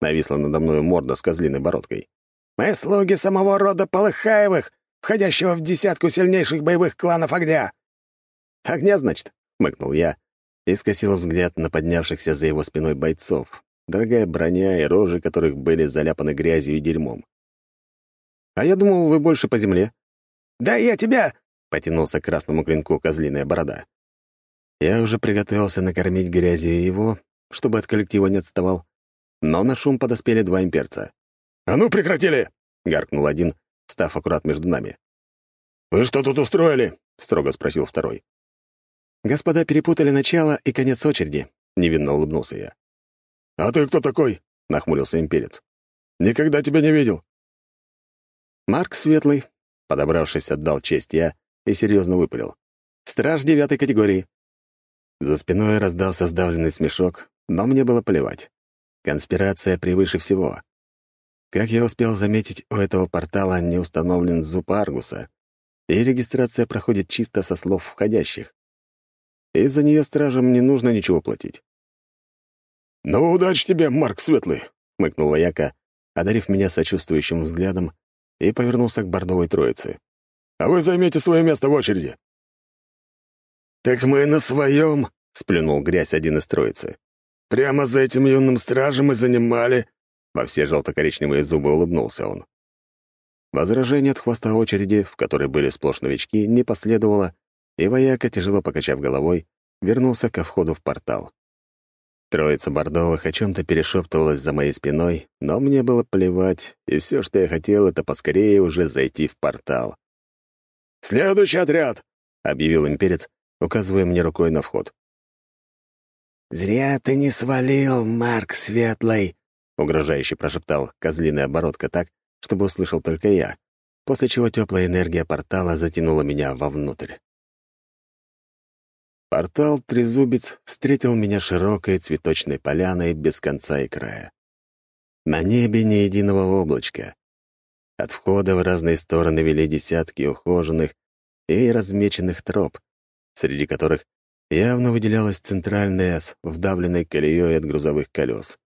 Нависла надо мной морда с козлиной бородкой. «Мы слуги самого рода Полыхаевых, входящего в десятку сильнейших боевых кланов огня!» «Огня, значит?» — хмыкнул я и скосил взгляд на поднявшихся за его спиной бойцов, дорогая броня и рожи которых были заляпаны грязью и дерьмом. «А я думал, вы больше по земле». «Да я тебя!» — потянулся к красному клинку козлиная борода. Я уже приготовился накормить грязью его, чтобы от коллектива не отставал, но на шум подоспели два имперца. «А ну, прекратили!» — гаркнул один, став аккурат между нами. «Вы что тут устроили?» — строго спросил второй. «Господа перепутали начало и конец очереди», — невинно улыбнулся я. «А ты кто такой?» — нахмурился имперец. «Никогда тебя не видел». «Марк Светлый», — подобравшись, отдал честь я и серьезно выпалил. «Страж девятой категории». За спиной раздался сдавленный смешок, но мне было плевать. Конспирация превыше всего. Как я успел заметить, у этого портала не установлен зуб Аргуса, и регистрация проходит чисто со слов входящих. Из-за нее стражам не нужно ничего платить. «Ну, удачи тебе, Марк Светлый!» — хмыкнул вояка, одарив меня сочувствующим взглядом, и повернулся к бордовой троице. «А вы займете свое место в очереди!» «Так мы на своем!» — сплюнул грязь один из троицы. «Прямо за этим юным стражем и занимали...» Во все желто-коричневые зубы улыбнулся он. Возражение от хвоста очереди, в которой были сплошь новички, не последовало, и вояка, тяжело покачав головой, вернулся ко входу в портал. Троица Бордовых о чем-то перешептывалась за моей спиной, но мне было плевать, и все, что я хотел, это поскорее уже зайти в портал. «Следующий отряд!» — объявил имперец, указывая мне рукой на вход. «Зря ты не свалил, Марк Светлый!» — угрожающе прошептал козлиная оборотка так, чтобы услышал только я, после чего теплая энергия портала затянула меня вовнутрь. Портал «Трезубец» встретил меня широкой цветочной поляной без конца и края. На небе ни единого облачка. От входа в разные стороны вели десятки ухоженных и размеченных троп, среди которых явно выделялась центральная с вдавленной колеей от грузовых колес.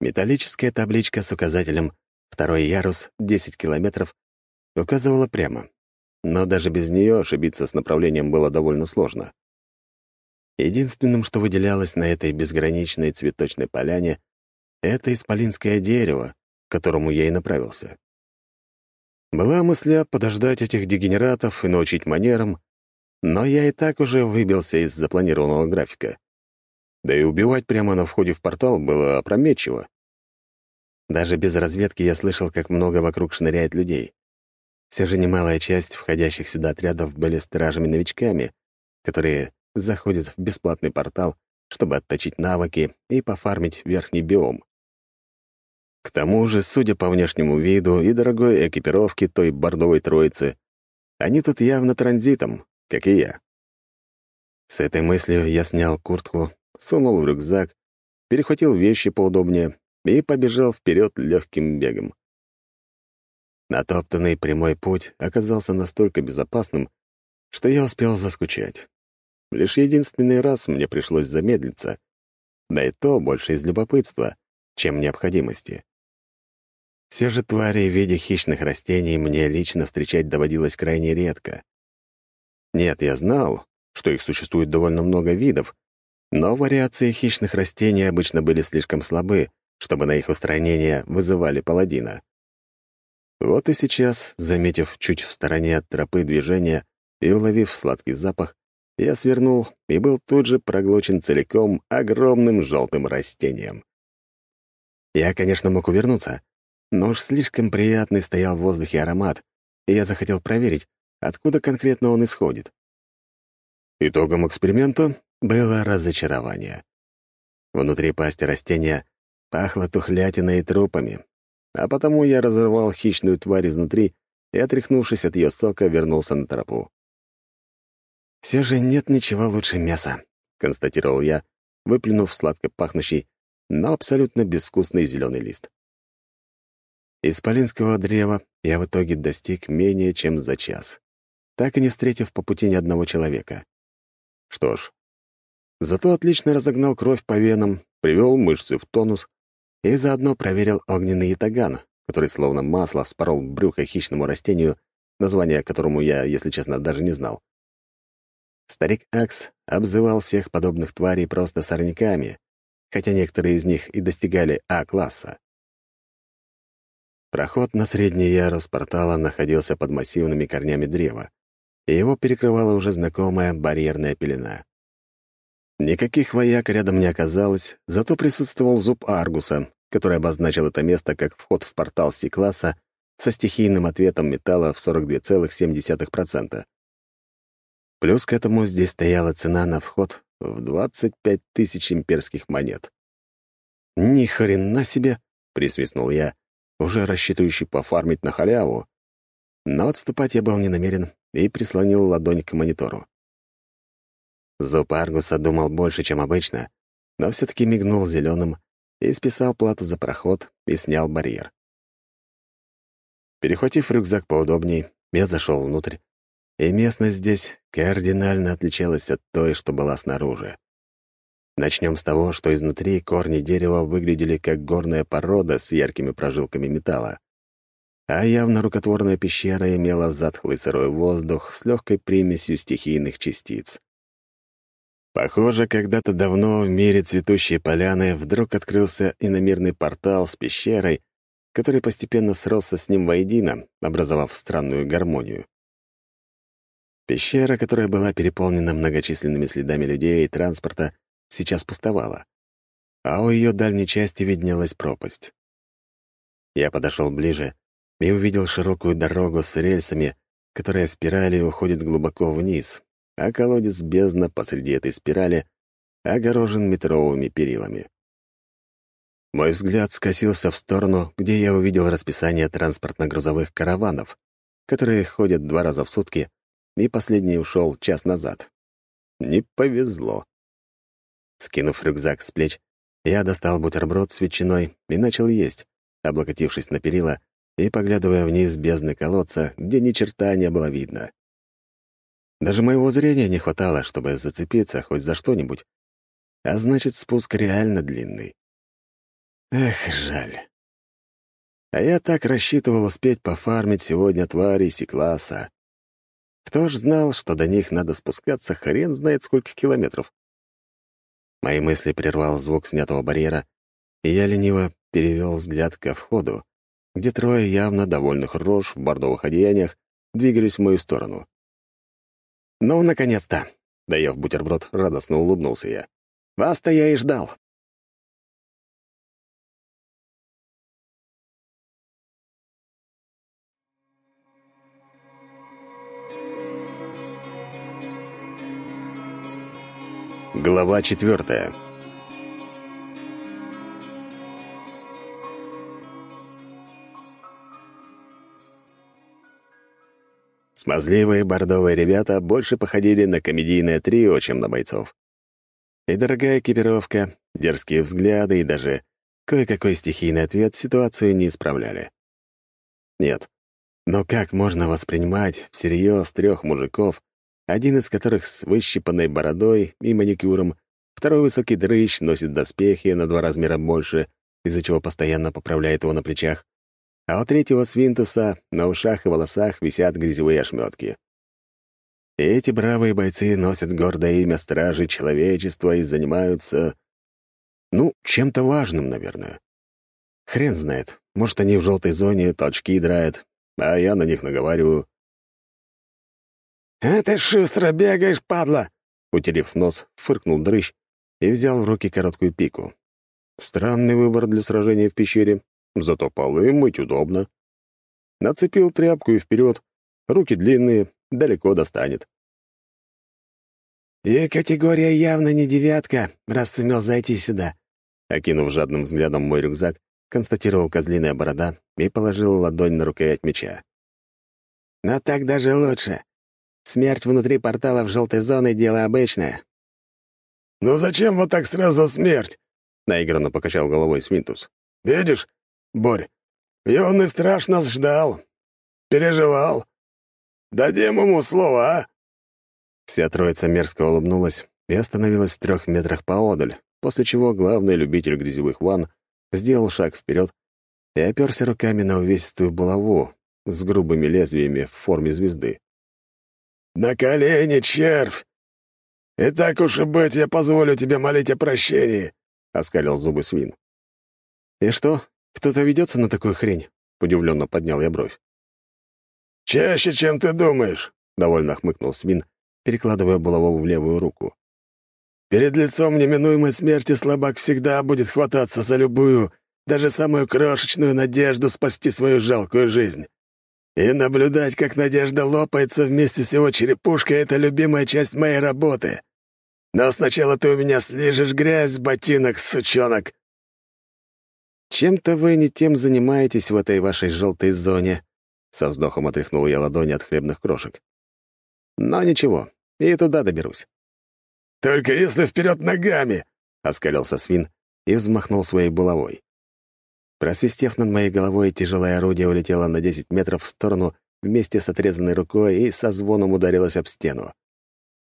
Металлическая табличка с указателем «Второй ярус, 10 километров» указывала прямо, но даже без нее ошибиться с направлением было довольно сложно. Единственным, что выделялось на этой безграничной цветочной поляне, это исполинское дерево, к которому я и направился. Была мысля подождать этих дегенератов и научить манерам, но я и так уже выбился из запланированного графика. Да и убивать прямо на входе в портал было опрометчиво. Даже без разведки я слышал, как много вокруг шныряет людей. Все же немалая часть входящих сюда отрядов были стражами-новичками, которые заходят в бесплатный портал, чтобы отточить навыки и пофармить верхний биом. К тому же, судя по внешнему виду и дорогой экипировке той бордовой троицы, они тут явно транзитом, как и я. С этой мыслью я снял куртку, сунул в рюкзак, перехватил вещи поудобнее и побежал вперед легким бегом. Натоптанный прямой путь оказался настолько безопасным, что я успел заскучать. Лишь единственный раз мне пришлось замедлиться, да и то больше из любопытства, чем необходимости. Все же твари в виде хищных растений мне лично встречать доводилось крайне редко. Нет, я знал, что их существует довольно много видов, но вариации хищных растений обычно были слишком слабы, чтобы на их устранение вызывали паладина. Вот и сейчас, заметив чуть в стороне от тропы движения и уловив сладкий запах, я свернул и был тут же проглочен целиком огромным желтым растением. Я, конечно, мог увернуться, но уж слишком приятный стоял в воздухе аромат, и я захотел проверить, откуда конкретно он исходит. Итогом эксперимента было разочарование. Внутри пасти растения пахло тухлятиной и трупами, а потому я разорвал хищную тварь изнутри и, отряхнувшись от ее сока, вернулся на тропу. «Все же нет ничего лучше мяса», — констатировал я, выплюнув сладко пахнущий, но абсолютно безвкусный зеленый лист. Исполинского древа я в итоге достиг менее чем за час, так и не встретив по пути ни одного человека. Что ж, зато отлично разогнал кровь по венам, привел мышцы в тонус и заодно проверил огненный ятаган, который словно масло вспорол брюхо хищному растению, название которому я, если честно, даже не знал. Старик Акс обзывал всех подобных тварей просто сорняками, хотя некоторые из них и достигали А-класса. Проход на средний ярус портала находился под массивными корнями древа, и его перекрывала уже знакомая барьерная пелена. Никаких вояк рядом не оказалось, зато присутствовал зуб Аргуса, который обозначил это место как вход в портал Си-класса со стихийным ответом металла в 42,7%. Плюс к этому здесь стояла цена на вход в 25 тысяч имперских монет. «Ни хрена себе!» — присвистнул я, уже рассчитывающий пофармить на халяву. Но отступать я был не намерен и прислонил ладонь к монитору. Зуб Аргуса думал больше, чем обычно, но все-таки мигнул зеленым и списал плату за проход и снял барьер. Перехватив рюкзак поудобней, я зашел внутрь, и местность здесь кардинально отличалась от той, что была снаружи. Начнем с того, что изнутри корни дерева выглядели как горная порода с яркими прожилками металла. А явно рукотворная пещера имела затхлый сырой воздух с легкой примесью стихийных частиц. Похоже, когда-то давно в мире цветущей поляны вдруг открылся иномерный портал с пещерой, который постепенно сросся с ним воедино, образовав странную гармонию. Пещера, которая была переполнена многочисленными следами людей и транспорта, сейчас пустовала, а у ее дальней части виднелась пропасть. Я подошел ближе и увидел широкую дорогу с рельсами, которая спирали уходит глубоко вниз, а колодец бездна посреди этой спирали огорожен метровыми перилами. Мой взгляд скосился в сторону, где я увидел расписание транспортно-грузовых караванов, которые ходят два раза в сутки, и последний ушел час назад. Не повезло. Скинув рюкзак с плеч, я достал бутерброд с ветчиной и начал есть, облокотившись на перила и поглядывая вниз бездны колодца, где ни черта не было видно. Даже моего зрения не хватало, чтобы зацепиться хоть за что-нибудь. А значит, спуск реально длинный. Эх, жаль. А я так рассчитывал успеть пофармить сегодня твари Си-класса. Кто ж знал, что до них надо спускаться хрен знает сколько километров. Мои мысли прервал звук снятого барьера, и я лениво перевел взгляд ко входу, где трое явно довольных рож в бордовых одеяниях двигались в мою сторону. «Ну, наконец-то!» — доев бутерброд, радостно улыбнулся я. «Вас-то я и ждал!» Глава четвертая. Смазливые бордовые ребята больше походили на комедийное трио, чем на бойцов. И дорогая экипировка, дерзкие взгляды и даже кое-какой стихийный ответ ситуацию не исправляли. Нет, но как можно воспринимать всерьез трех мужиков, один из которых с выщипанной бородой и маникюром, второй высокий дрыщ носит доспехи на два размера больше, из-за чего постоянно поправляет его на плечах, а у третьего свинтуса на ушах и волосах висят грязевые ошметки. И эти бравые бойцы носят гордое имя Стражи Человечества и занимаются... Ну, чем-то важным, наверное. Хрен знает, может, они в желтой зоне толчки драют, а я на них наговариваю. «А ты шустро бегаешь, падла!» Утерев нос, фыркнул дрыщ и взял в руки короткую пику. Странный выбор для сражения в пещере, Зато полы мыть удобно. Нацепил тряпку и вперед. Руки длинные, далеко достанет. «И категория явно не девятка, раз сумел зайти сюда», окинув жадным взглядом мой рюкзак, констатировал козлиная борода и положил ладонь на рукоять меча. «Но так даже лучше. Смерть внутри портала в желтой зоне — дело обычное». «Ну зачем вот так сразу смерть?» — наигранно покачал головой Свинтус. «Видишь, Борь, юный страж нас ждал. Переживал. Дадим ему слово, а?» Вся троица мерзко улыбнулась и остановилась в трех метрах поодаль, после чего главный любитель грязевых ванн сделал шаг вперед и оперся руками на увесистую булаву с грубыми лезвиями в форме звезды. «На колени, червь! И так уж и быть, я позволю тебе молить о прощении!» — оскалил зубы свин. «И что, кто-то ведется на такую хрень?» — удивленно поднял я бровь. «Чаще, чем ты думаешь», — довольно хмыкнул свин, перекладывая булаву в левую руку. «Перед лицом неминуемой смерти слабак всегда будет хвататься за любую, даже самую крошечную надежду спасти свою жалкую жизнь. И наблюдать, как надежда лопается вместе с его черепушкой, — это любимая часть моей работы. Но сначала ты у меня слижешь грязь ботинок, сучонок!» «Чем-то вы не тем занимаетесь в этой вашей желтой зоне», — со вздохом отряхнул я ладони от хлебных крошек. «Но ничего, и туда доберусь». «Только если вперед ногами!» — оскалился свин и взмахнул своей булавой. Просвистев над моей головой, тяжелое орудие улетело на 10 метров в сторону вместе с отрезанной рукой и со звоном ударилось об стену.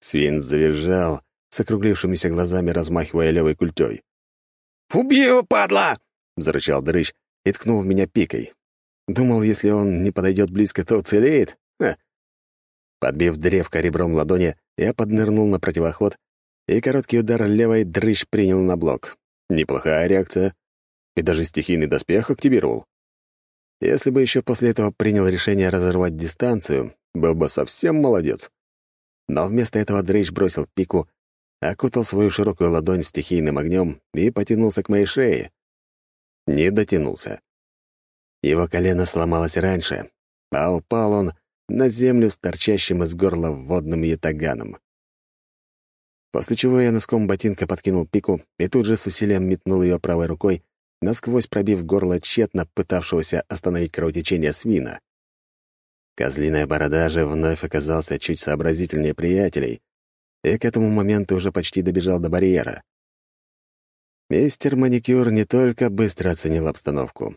Свин завизжал, с округлившимися глазами размахивая левой культей. «Убей его, падла!» — зарычал дрыщ и ткнул в меня пикой. Думал, если он не подойдет близко, то уцелеет? Ха. Подбив древко ребром ладони, я поднырнул на противоход, и короткий удар левой дрыщ принял на блок. Неплохая реакция и даже стихийный доспех активировал. Если бы еще после этого принял решение разорвать дистанцию, был бы совсем молодец. Но вместо этого Дрейч бросил пику, окутал свою широкую ладонь стихийным огнем и потянулся к моей шее. Не дотянулся. Его колено сломалось раньше, а упал он на землю с торчащим из горла водным ятаганом. После чего я носком ботинка подкинул пику и тут же с усилием метнул ее правой рукой, насквозь пробив горло тщетно пытавшегося остановить кровотечение свина. Козлиная борода же вновь оказался чуть сообразительнее приятелей, и к этому моменту уже почти добежал до барьера. Мистер Маникюр не только быстро оценил обстановку,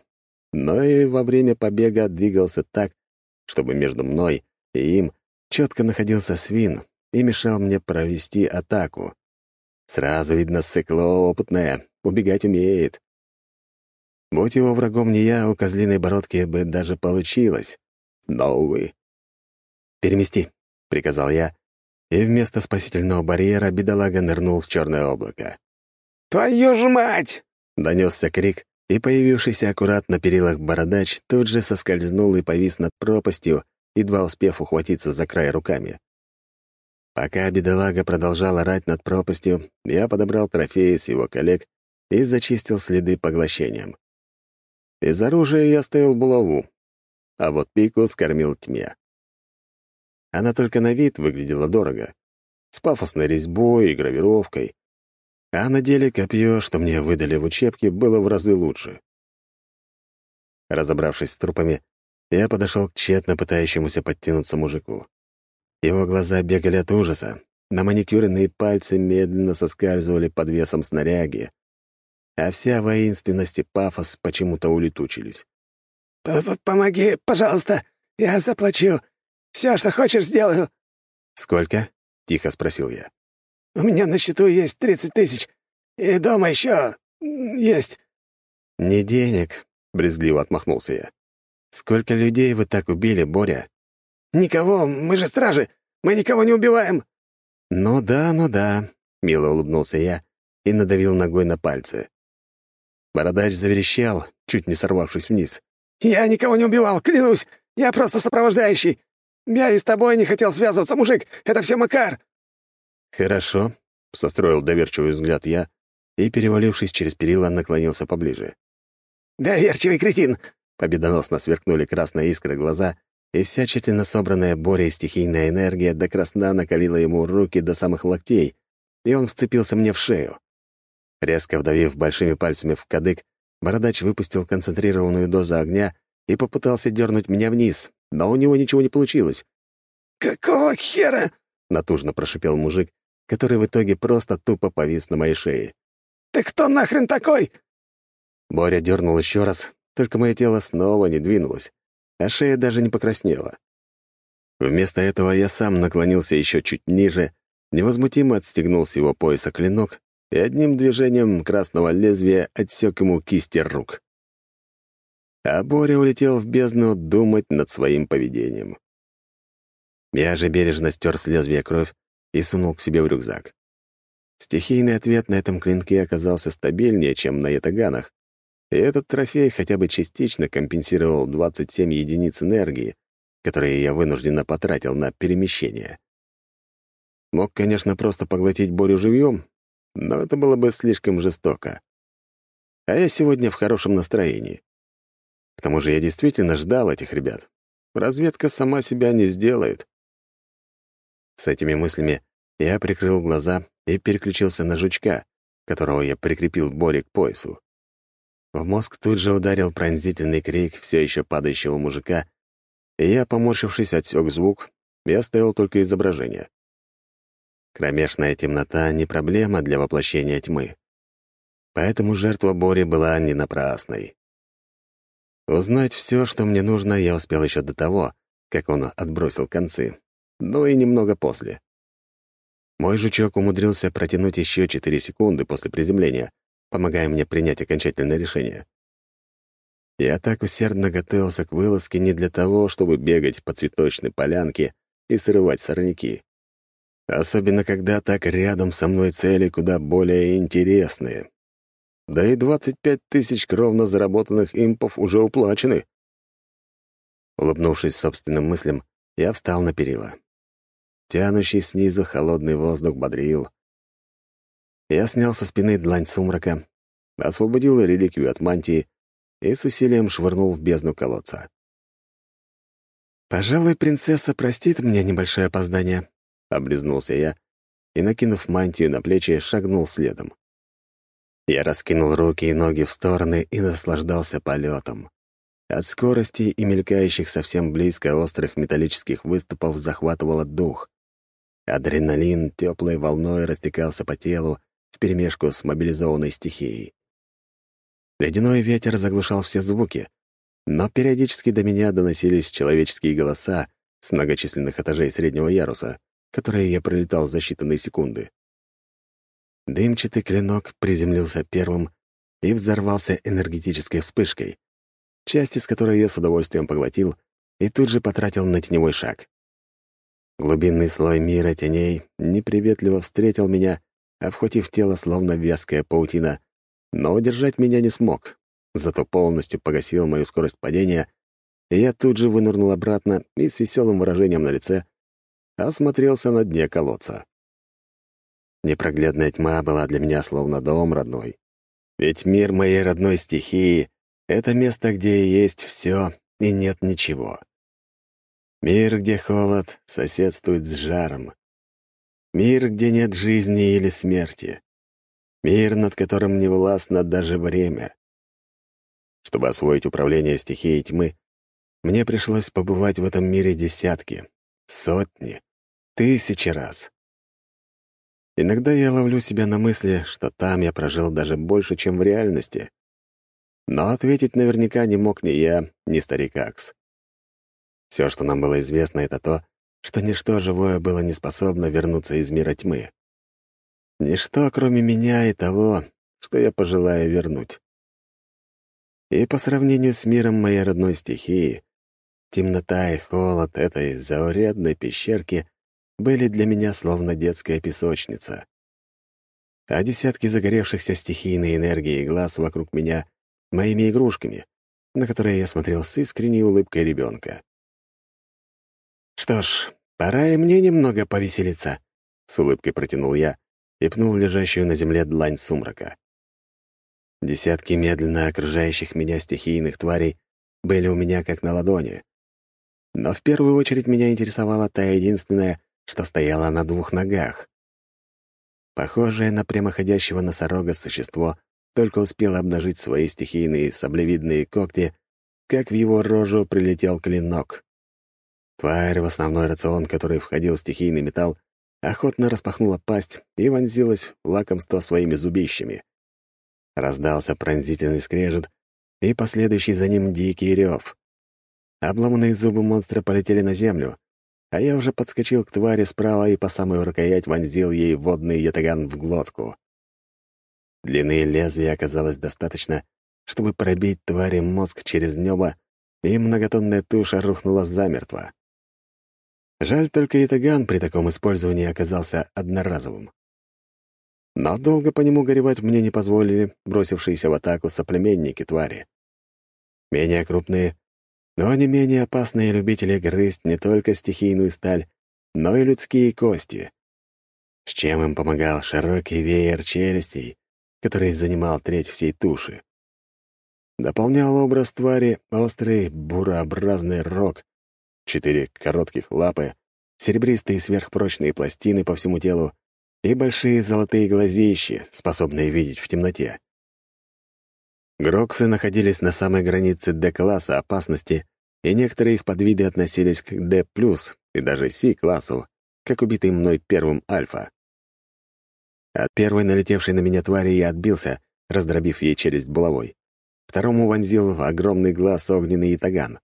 но и во время побега двигался так, чтобы между мной и им четко находился свин и мешал мне провести атаку. Сразу видно, сыкло опытное, убегать умеет. Будь его врагом не я, у козлиной бородки бы даже получилось. Но, увы. «Перемести», — приказал я, и вместо спасительного барьера бедолага нырнул в черное облако. «Твою ж мать!» — донесся крик, и появившийся аккуратно на перилах бородач тут же соскользнул и повис над пропастью, едва успев ухватиться за край руками. Пока бедолага продолжал орать над пропастью, я подобрал трофеи с его коллег и зачистил следы поглощением. Из оружия я оставил булаву, а вот пику скормил тьме. Она только на вид выглядела дорого, с пафосной резьбой и гравировкой, а на деле копье, что мне выдали в учебке, было в разы лучше. Разобравшись с трупами, я подошел к тщетно пытающемуся подтянуться мужику. Его глаза бегали от ужаса, на маникюренные пальцы медленно соскальзывали под весом снаряги, а вся воинственность и пафос почему-то улетучились. П «Помоги, пожалуйста, я заплачу. Все, что хочешь, сделаю». «Сколько?» — тихо спросил я. «У меня на счету есть тридцать тысяч, и дома еще есть». «Не денег», — брезгливо отмахнулся я. «Сколько людей вы так убили, Боря?» «Никого, мы же стражи, мы никого не убиваем». «Ну да, ну да», — мило улыбнулся я и надавил ногой на пальцы. Бородач заверещал, чуть не сорвавшись вниз. «Я никого не убивал, клянусь! Я просто сопровождающий! Я и с тобой не хотел связываться, мужик! Это все Макар!» «Хорошо», — состроил доверчивый взгляд я и, перевалившись через перила, наклонился поближе. «Доверчивый кретин!» — победоносно сверкнули красные искры глаза, и вся тщательно собранная Борей стихийная энергия до красна накалила ему руки до самых локтей, и он вцепился мне в шею. Резко вдавив большими пальцами в кадык, бородач выпустил концентрированную дозу огня и попытался дернуть меня вниз, но у него ничего не получилось. «Какого хера?» — натужно прошипел мужик, который в итоге просто тупо повис на моей шее. «Ты кто нахрен такой?» Боря дернул еще раз, только мое тело снова не двинулось, а шея даже не покраснела. Вместо этого я сам наклонился еще чуть ниже, невозмутимо отстегнул с его пояса клинок и одним движением красного лезвия отсек ему кисти рук. А Боря улетел в бездну думать над своим поведением. Я же бережно стер с лезвия кровь и сунул к себе в рюкзак. Стихийный ответ на этом клинке оказался стабильнее, чем на ятаганах, и этот трофей хотя бы частично компенсировал 27 единиц энергии, которые я вынужденно потратил на перемещение. Мог, конечно, просто поглотить Борю живьем, но это было бы слишком жестоко. А я сегодня в хорошем настроении. К тому же я действительно ждал этих ребят. Разведка сама себя не сделает. С этими мыслями я прикрыл глаза и переключился на жучка, которого я прикрепил Боре к поясу. В мозг тут же ударил пронзительный крик все еще падающего мужика, и я, поморщившись, отсек звук и оставил только изображение. Кромешная темнота — не проблема для воплощения тьмы. Поэтому жертва Бори была не напрасной. Узнать все, что мне нужно, я успел еще до того, как он отбросил концы, но и немного после. Мой жучок умудрился протянуть еще 4 секунды после приземления, помогая мне принять окончательное решение. Я так усердно готовился к вылазке не для того, чтобы бегать по цветочной полянке и срывать сорняки. Особенно, когда так рядом со мной цели куда более интересные. Да и 25 тысяч кровно заработанных импов уже уплачены. Улыбнувшись собственным мыслям, я встал на перила. Тянущий снизу холодный воздух бодрил. Я снял со спины длань сумрака, освободил реликвию от мантии и с усилием швырнул в бездну колодца. «Пожалуй, принцесса простит мне небольшое опоздание», — облизнулся я и, накинув мантию на плечи, шагнул следом. Я раскинул руки и ноги в стороны и наслаждался полетом. От скорости и мелькающих совсем близко острых металлических выступов захватывало дух. Адреналин теплой волной растекался по телу вперемешку с мобилизованной стихией. Ледяной ветер заглушал все звуки, но периодически до меня доносились человеческие голоса с многочисленных этажей среднего яруса, которые я пролетал за считанные секунды. Дымчатый клинок приземлился первым и взорвался энергетической вспышкой, часть из которой я с удовольствием поглотил и тут же потратил на теневой шаг. Глубинный слой мира теней неприветливо встретил меня, обхватив тело словно вязкая паутина, но удержать меня не смог, зато полностью погасил мою скорость падения, и я тут же вынырнул обратно и с веселым выражением на лице осмотрелся на дне колодца. Непроглядная тьма была для меня словно дом родной. Ведь мир моей родной стихии — это место, где есть все и нет ничего. Мир, где холод соседствует с жаром. Мир, где нет жизни или смерти. Мир, над которым не властно даже время. Чтобы освоить управление стихией тьмы, мне пришлось побывать в этом мире десятки, сотни, тысячи раз. Иногда я ловлю себя на мысли, что там я прожил даже больше, чем в реальности. Но ответить наверняка не мог ни я, ни старик Акс. Все, что нам было известно, это то, что ничто живое было не способно вернуться из мира тьмы. Ничто, кроме меня и того, что я пожелаю вернуть. И по сравнению с миром моей родной стихии, темнота и холод этой заурядной пещерки были для меня словно детская песочница. А десятки загоревшихся стихийной энергии глаз вокруг меня — моими игрушками, на которые я смотрел с искренней улыбкой ребенка. «Что ж, пора и мне немного повеселиться», — с улыбкой протянул я и пнул лежащую на земле длань сумрака. Десятки медленно окружающих меня стихийных тварей были у меня как на ладони. Но в первую очередь меня интересовала та единственная, что стояла на двух ногах. Похожее на прямоходящего носорога существо только успело обнажить свои стихийные саблевидные когти, как в его рожу прилетел клинок. Тварь, в основной рацион который входил стихийный металл, охотно распахнула пасть и вонзилась в лакомство своими зубищами. Раздался пронзительный скрежет и последующий за ним дикий рев. Обломанные зубы монстра полетели на землю, а я уже подскочил к твари справа и по самую рукоять вонзил ей водный ятаган в глотку. Длины лезвия оказалось достаточно, чтобы пробить твари мозг через небо, и многотонная туша рухнула замертво. Жаль только итаган при таком использовании оказался одноразовым. Но долго по нему горевать мне не позволили бросившиеся в атаку соплеменники твари. Менее крупные, но не менее опасные любители грызть не только стихийную сталь, но и людские кости. С чем им помогал широкий веер челюстей, который занимал треть всей туши. Дополнял образ твари острый бурообразный рог, четыре коротких лапы, серебристые сверхпрочные пластины по всему телу и большие золотые глазищи, способные видеть в темноте. Гроксы находились на самой границе Д-класса опасности, и некоторые их подвиды относились к Д+, и даже С-классу, как убитый мной первым Альфа. От первой налетевшей на меня твари я отбился, раздробив ей челюсть булавой. Второму вонзил в огромный глаз огненный ятаган.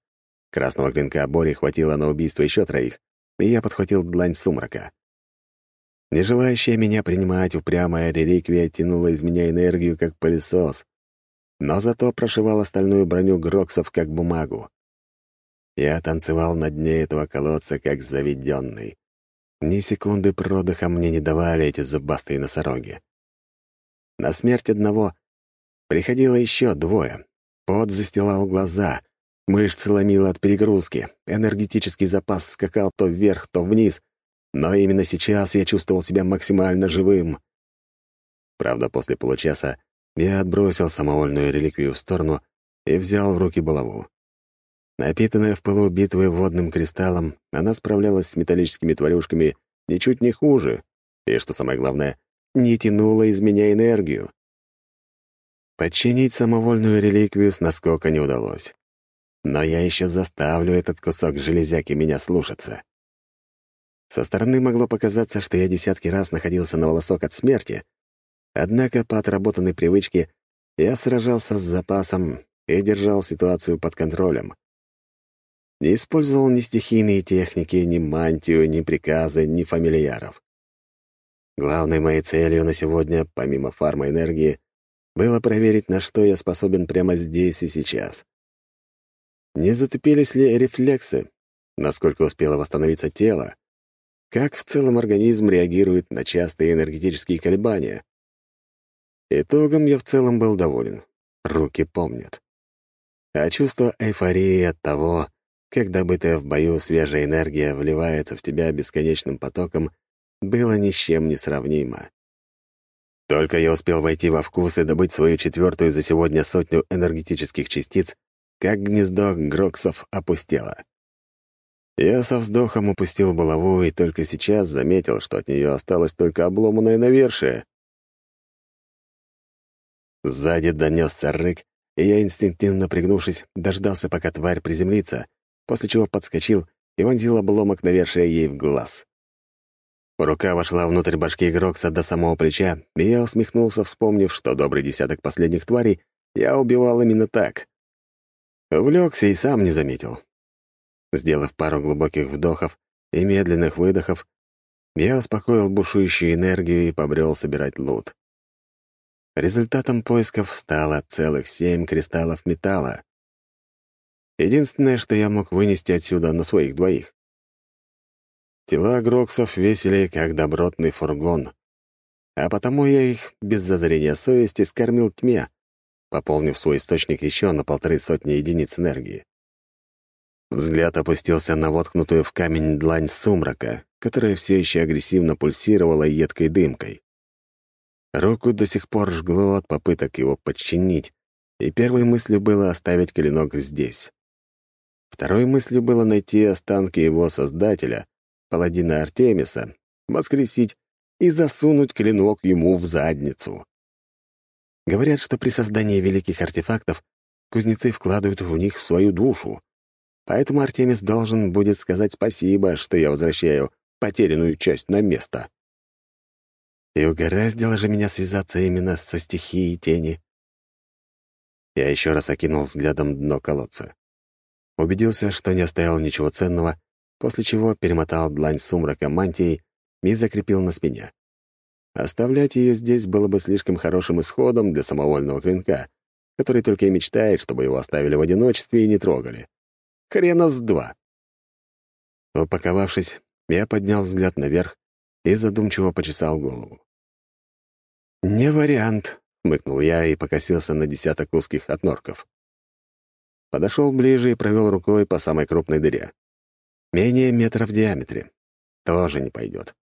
Красного клинка Бори хватило на убийство еще троих, и я подхватил длань сумрака. Не желающая меня принимать упрямая реликвия тянула из меня энергию, как пылесос, но зато прошивала стальную броню Гроксов, как бумагу. Я танцевал на дне этого колодца, как заведенный. Ни секунды продыха мне не давали эти зубастые носороги. На смерть одного приходило еще двое. Пот застилал глаза, мышцы ломило от перегрузки, энергетический запас скакал то вверх, то вниз — но именно сейчас я чувствовал себя максимально живым. Правда, после получаса я отбросил самовольную реликвию в сторону и взял в руки булаву. Напитанная в пылу битвы водным кристаллом, она справлялась с металлическими тварюшками ничуть не хуже, и, что самое главное, не тянула из меня энергию. Подчинить самовольную реликвию с наскока не удалось. Но я еще заставлю этот кусок железяки меня слушаться. Со стороны могло показаться, что я десятки раз находился на волосок от смерти, однако по отработанной привычке я сражался с запасом и держал ситуацию под контролем. Не использовал ни стихийные техники, ни мантию, ни приказы, ни фамильяров. Главной моей целью на сегодня, помимо фармоэнергии, было проверить, на что я способен прямо здесь и сейчас. Не затупились ли рефлексы, насколько успело восстановиться тело, как в целом организм реагирует на частые энергетические колебания. Итогом я в целом был доволен. Руки помнят. А чувство эйфории от того, как добытая в бою свежая энергия вливается в тебя бесконечным потоком, было ни с чем не сравнимо. Только я успел войти во вкус и добыть свою четвертую за сегодня сотню энергетических частиц, как гнездо Гроксов опустело. Я со вздохом упустил булаву и только сейчас заметил, что от нее осталось только обломанное навершие. Сзади донесся рык, и я, инстинктивно пригнувшись, дождался, пока тварь приземлится, после чего подскочил и вонзил обломок навершия ей в глаз. Рука вошла внутрь башки Грокса до самого плеча, и я усмехнулся, вспомнив, что добрый десяток последних тварей я убивал именно так. Увлекся и сам не заметил. Сделав пару глубоких вдохов и медленных выдохов, я успокоил бушующую энергию и побрел собирать лут. Результатом поисков стало целых семь кристаллов металла. Единственное, что я мог вынести отсюда на своих двоих. Тела Гроксов весили, как добротный фургон, а потому я их без зазрения совести скормил тьме, пополнив свой источник еще на полторы сотни единиц энергии. Взгляд опустился на воткнутую в камень длань сумрака, которая все еще агрессивно пульсировала едкой дымкой. Руку до сих пор жгло от попыток его подчинить, и первой мыслью было оставить клинок здесь. Второй мыслью было найти останки его создателя, паладина Артемиса, воскресить и засунуть клинок ему в задницу. Говорят, что при создании великих артефактов кузнецы вкладывают в них свою душу. Поэтому Артемис должен будет сказать спасибо, что я возвращаю потерянную часть на место. И угораздило же меня связаться именно со стихией тени. Я еще раз окинул взглядом дно колодца. Убедился, что не оставил ничего ценного, после чего перемотал длань сумрака мантией и закрепил на спине. Оставлять ее здесь было бы слишком хорошим исходом для самовольного клинка, который только и мечтает, чтобы его оставили в одиночестве и не трогали. Хрена с два. Упаковавшись, я поднял взгляд наверх и задумчиво почесал голову. «Не вариант», — хмыкнул я и покосился на десяток узких отнорков. Подошел ближе и провел рукой по самой крупной дыре. Менее метра в диаметре. Тоже не пойдет.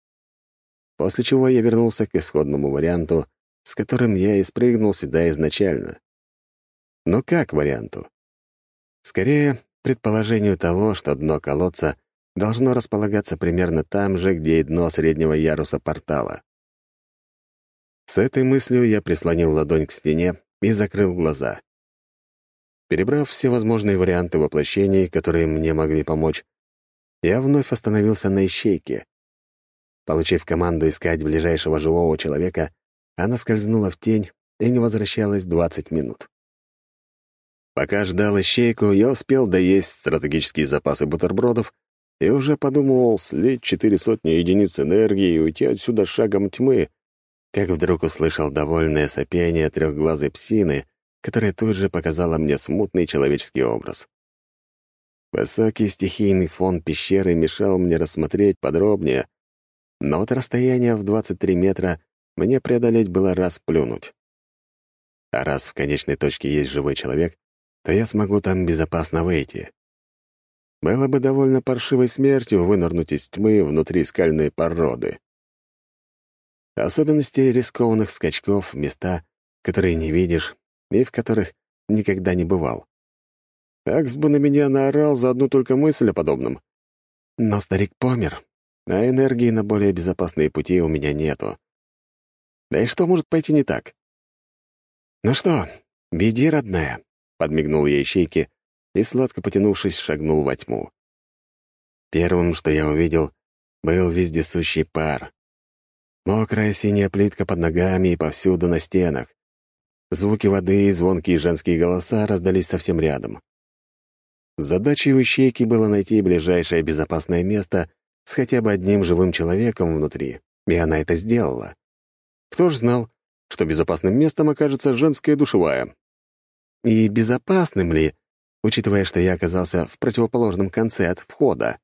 После чего я вернулся к исходному варианту, с которым я и спрыгнул сюда изначально. Но как варианту? Скорее, предположению того, что дно колодца должно располагаться примерно там же, где и дно среднего яруса портала. С этой мыслью я прислонил ладонь к стене и закрыл глаза. Перебрав все возможные варианты воплощений, которые мне могли помочь, я вновь остановился на ищейке. Получив команду искать ближайшего живого человека, она скользнула в тень и не возвращалась 20 минут. Пока ждал ищейку, я успел доесть стратегические запасы бутербродов и уже подумывал слить четыре сотни единиц энергии и уйти отсюда шагом тьмы, как вдруг услышал довольное сопение трехглазой псины, которая тут же показала мне смутный человеческий образ. Высокий стихийный фон пещеры мешал мне рассмотреть подробнее, но вот расстояние в 23 метра мне преодолеть было раз плюнуть. А раз в конечной точке есть живой человек, то я смогу там безопасно выйти. Было бы довольно паршивой смертью вынырнуть из тьмы внутри скальной породы. Особенности рискованных скачков — места, которые не видишь и в которых никогда не бывал. Акс бы на меня наорал за одну только мысль о подобном. Но старик помер, а энергии на более безопасные пути у меня нету. Да и что может пойти не так? «Ну что, беди, родная», — подмигнул я ищейке и, сладко потянувшись, шагнул во тьму. Первым, что я увидел, был вездесущий пар. Мокрая синяя плитка под ногами и повсюду на стенах. Звуки воды и звонкие женские голоса раздались совсем рядом. Задачей у ищейки было найти ближайшее безопасное место с хотя бы одним живым человеком внутри, и она это сделала. Кто ж знал, что безопасным местом окажется женская душевая? И безопасным ли, учитывая, что я оказался в противоположном конце от входа?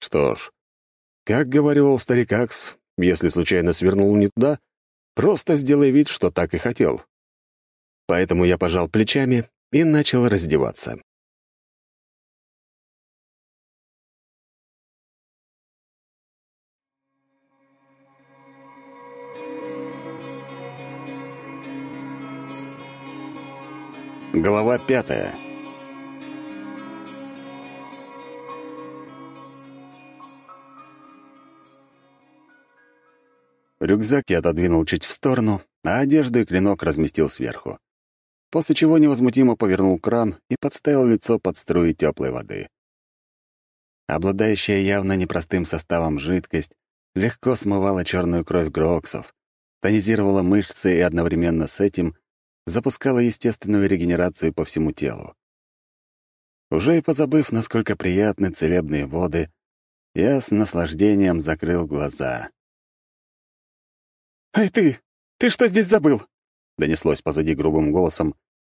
Что ж, как говорил старик Акс, если случайно свернул не туда, просто сделай вид, что так и хотел. Поэтому я пожал плечами и начал раздеваться. Глава пятая. Рюкзак я отодвинул чуть в сторону, а одежду и клинок разместил сверху. После чего невозмутимо повернул кран и подставил лицо под струи теплой воды. Обладающая явно непростым составом жидкость легко смывала черную кровь Гроксов, тонизировала мышцы и одновременно с этим запускала естественную регенерацию по всему телу. Уже и позабыв, насколько приятны целебные воды, я с наслаждением закрыл глаза. «Эй ты! Ты что здесь забыл?» — донеслось позади грубым голосом,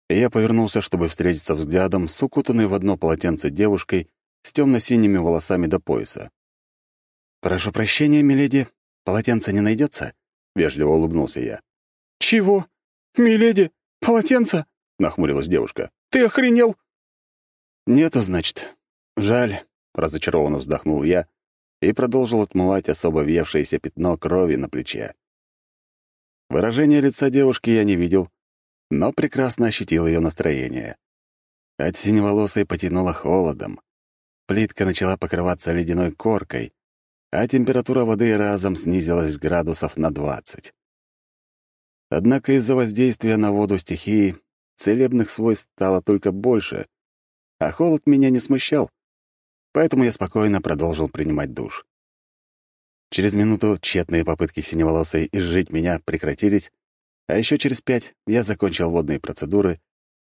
и я повернулся, чтобы встретиться взглядом с укутанной в одно полотенце девушкой с темно-синими волосами до пояса. «Прошу прощения, миледи, полотенца не найдется?» — вежливо улыбнулся я. «Чего? Миледи? Полотенце?» — нахмурилась девушка. «Ты охренел?» «Нету, значит. Жаль», — разочарованно вздохнул я и продолжил отмывать особо въевшееся пятно крови на плече. Выражение лица девушки я не видел, но прекрасно ощутил ее настроение. От синеволосой потянуло холодом. Плитка начала покрываться ледяной коркой, а температура воды разом снизилась градусов на двадцать. Однако из-за воздействия на воду стихии целебных свойств стало только больше, а холод меня не смущал, поэтому я спокойно продолжил принимать душ. Через минуту тщетные попытки синеволосой изжить меня прекратились, а еще через пять я закончил водные процедуры